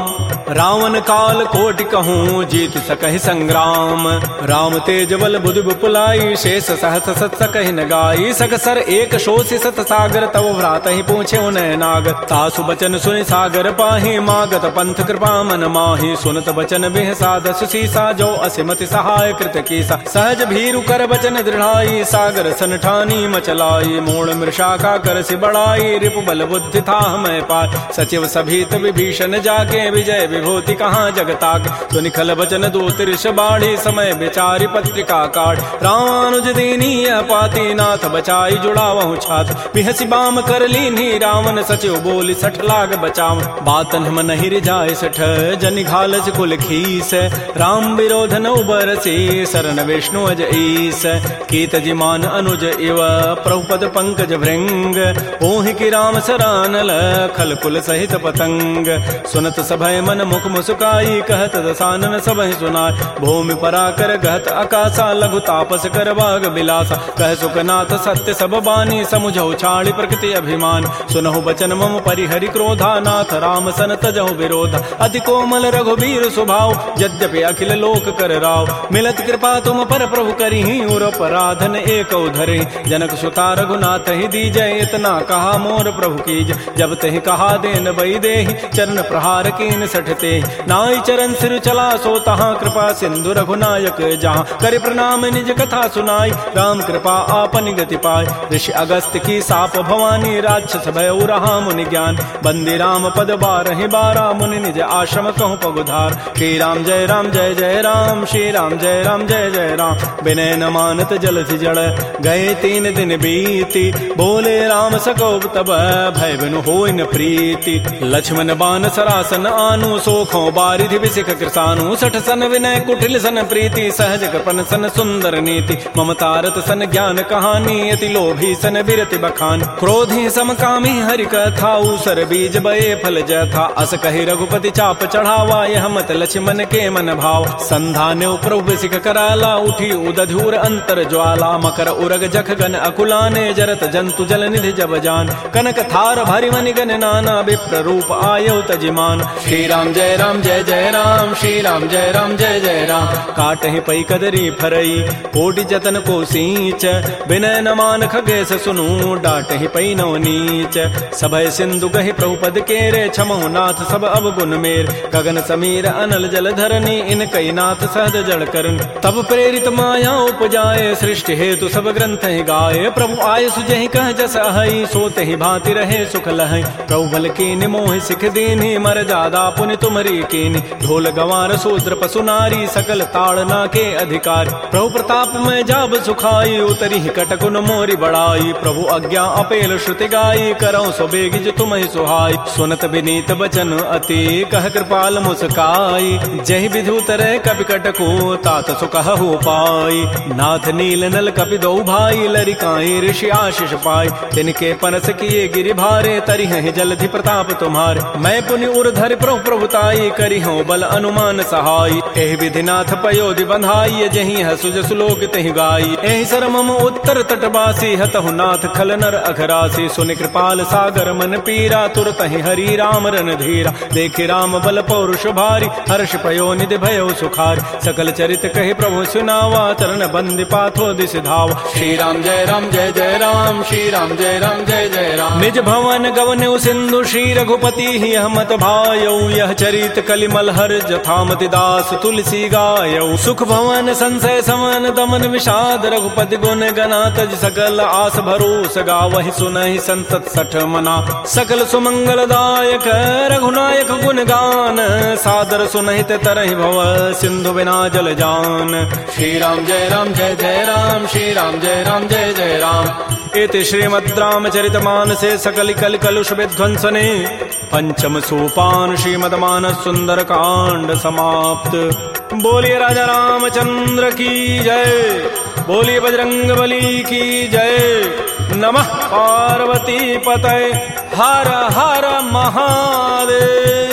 रावण काल कोट कहूँ, जीत सकहि संग्राम। राम तेज बल बुध बुपुलाई, शेष सहस सत सकहि न गाई शीसक सर एक शोषि सत सागर, तव व्रात ही पूछे उन्हें नाग तासु बचन सुन सागर, पाही मागत। पंथ कृपा मन माही सुनत बचन, बिह साधस सीसा जो असिमति सहाय कृत कीसा। सहज भीरु कर बचन दृढ़ाई, सागर सन ठानी मचलाई। मूल मृषा का कर सि बड़ाई, रिपु बल बुद्धि था मैं पाय सचिव सभीत विभीषण जाके विजय विभूति कहाँ जगताक। सुनिखल बचन दो तिरश बाढ़ी, समय विचारी पत्रिका काट। रामानुज दीनी पाती नाथ बचाई जुड़ा वहु छात। बिहसी बाम कर लीनी रावण सचिव बोली सठ लाग बचाव। बातन हम नहीं रिजाय सठ, जन घालस कुल खीस। राम विरोधन उबर से शरण विष्णु अज ईस। कीत जिमान अनुज इव, प्रभुपद पंकज भृंग। ओहि की राम सरानल खल कुल सहित पतंग। सुनत सभय मन मुख मुसुकाई, कहत दसानन सब सुनाय। भूमि पराकर गहत आकाशा लघु तापस कर बाग बिलासा। कह सुखनाथ सत्य सब बानी समुझौ छाड़ी प्रकृति अभिमान। सुनहु बचन मम परिहरि क्रोधा, नाथ राम सन तजहु विरोध। अति कोमल रघुबीर स्वभाव, यद्यपि अखिल लोक कर राव। मिलत कृपा तुम पर प्रभु करी, उर एक धरे जनक सुता रघुनाथ ही दीजय इतना कहा मोर प्रभु कीज। जब तहि कहा देन बई दे चरण प्रहार कीन सठते नाई चरण सिर चला सो तहा, कृपा सिंधु रघुनायक जहाँ। कर प्रणाम, निज कथा सुनाई। राम कृपा आपन गति पाय ऋषि अगस्त की साप भवानी राक्षस भय रहा मुनि ज्ञान। बंदी राम पद बारहि बारा, मुनि निज आश्रम कहूँ पगुधार। श्री राम जय राम जय जय राम, श्री राम जय राम जय जय राम। विनय न मानत जल जड़ गए तीन दिन बीती। बोले राम सको तब भय बिनु हो न प्रीति। लक्ष्मण बान सरासन आनु, सोखो बारिधि विसिख कृसानु सठ सन विनय कुटिल सन प्रीति, सहज कृपन सन सुंदर नीति। ममतारत सन ज्ञान कहानी अति लोभी सन बिरति बखान। क्रोधी समकामी हरि कथा सर बीज बये फल जथा। अस कही रघुपति चाप चढ़ावा, यह मत लक्ष्मण के मन भाव। संधान प्रभु सिख कराला, उठी उदधूर अंतर ज्वाला। मकर उरग जख गन अकुलाने, जरत जंतु जल निधि जब जान। कनक थार भरि मनि गन नाना, विप्र रूप आयो तजिमान। श्री राम जय राम, जय जय राम श्री राम जय राम, जय जय राम। काटहि पई कदरी फरई, कोटि जतन को सींच। विनय न मान खगेश सुनु डाटहि पै नव नीच। सभय सिंधु गहि प्रभुपद के रे छमो नाथ, सब अवगुण मेर। गगन समीर, अनल जल धरनी इन कई नाथ सहज जड़ करन तब प्रेरित माया उपजाए, सृष्टि हेतु सब ग्रंथ ही गाए। प्रभु आय सुजहि कह जस अहई, सोते ही भांति रहे सुख लहई। प्रभु बल कीन, मोह सिख दीनी, मर जादा पुनि तुमरी कीनी। ढोल गवार, शूद्र पशु नारी, सकल ताड़ना के अधिकार। प्रभु प्रताप में जाब सुखाई, उतरी कटकुन मोरी बड़ाई, प्रभु अज्ञा अपेल श्रुति गाई करो सो तुम ही सुहाई। सुनत विनीत बचन अति, कह कृपाल मुस्काई। जय विधु तरह कपि कटको तात सुकह हो पाई। नाथ नील नल कपि दो भाई लरिकाई ऋषि आशीष पाई। तिनके पनस किए गिरि भारे, तरी है जलधि प्रताप तुम्हारे। मैं पुनि उर धर प्रभु प्रभुताई, करी हूँ बल अनुमान सहाय एह विधि नाथ पयोधि बंधाई, जही है सुज सुलोक तहि गाई। एहि सर मम उत्तर तटवासी हतहु नाथ खल नर अघरासी सुनि कृपाल सागर मन पीरा तुर ही हरि राम रन धीरा। देखे राम बल पौरुष भारी हर्ष पयो निधि भयो सुखारी। सकल चरित कहे प्रभु सुनावा चरण बंद पाथो दिश धाव। श्री राम जय राम जय जय राम श्री राम जय राम जय जय राम। निज भवन गवन सिंधु श्री रघुपति ही हमत भायौ यह चरित कलिमल हर जथामति दास तुलसी गायौ सुख भवन संशय समन दमन विषाद रघुपति गुण गना तज सकल आस भरोस गावहि सुनहि संतत सठ मना। सकल सुमंगल दायक रघुनायक गुण गान। सादर सुनहित तरहि भव सिंधु बिना जल जान। श्री राम जय राम जय जय राम। श्री राम जय राम जय जय राम। इति श्रीमद् रामचरित मानसे सकल कल कलुष विध्वंसने। पंचम सोपान श्रीमद मानस सुंदर कांड समाप्त बोलिए राजा रामचंद्र की जय। बोलिए बजरंग बली की जय। नमः पार्वती पतय। हर हर महादेव।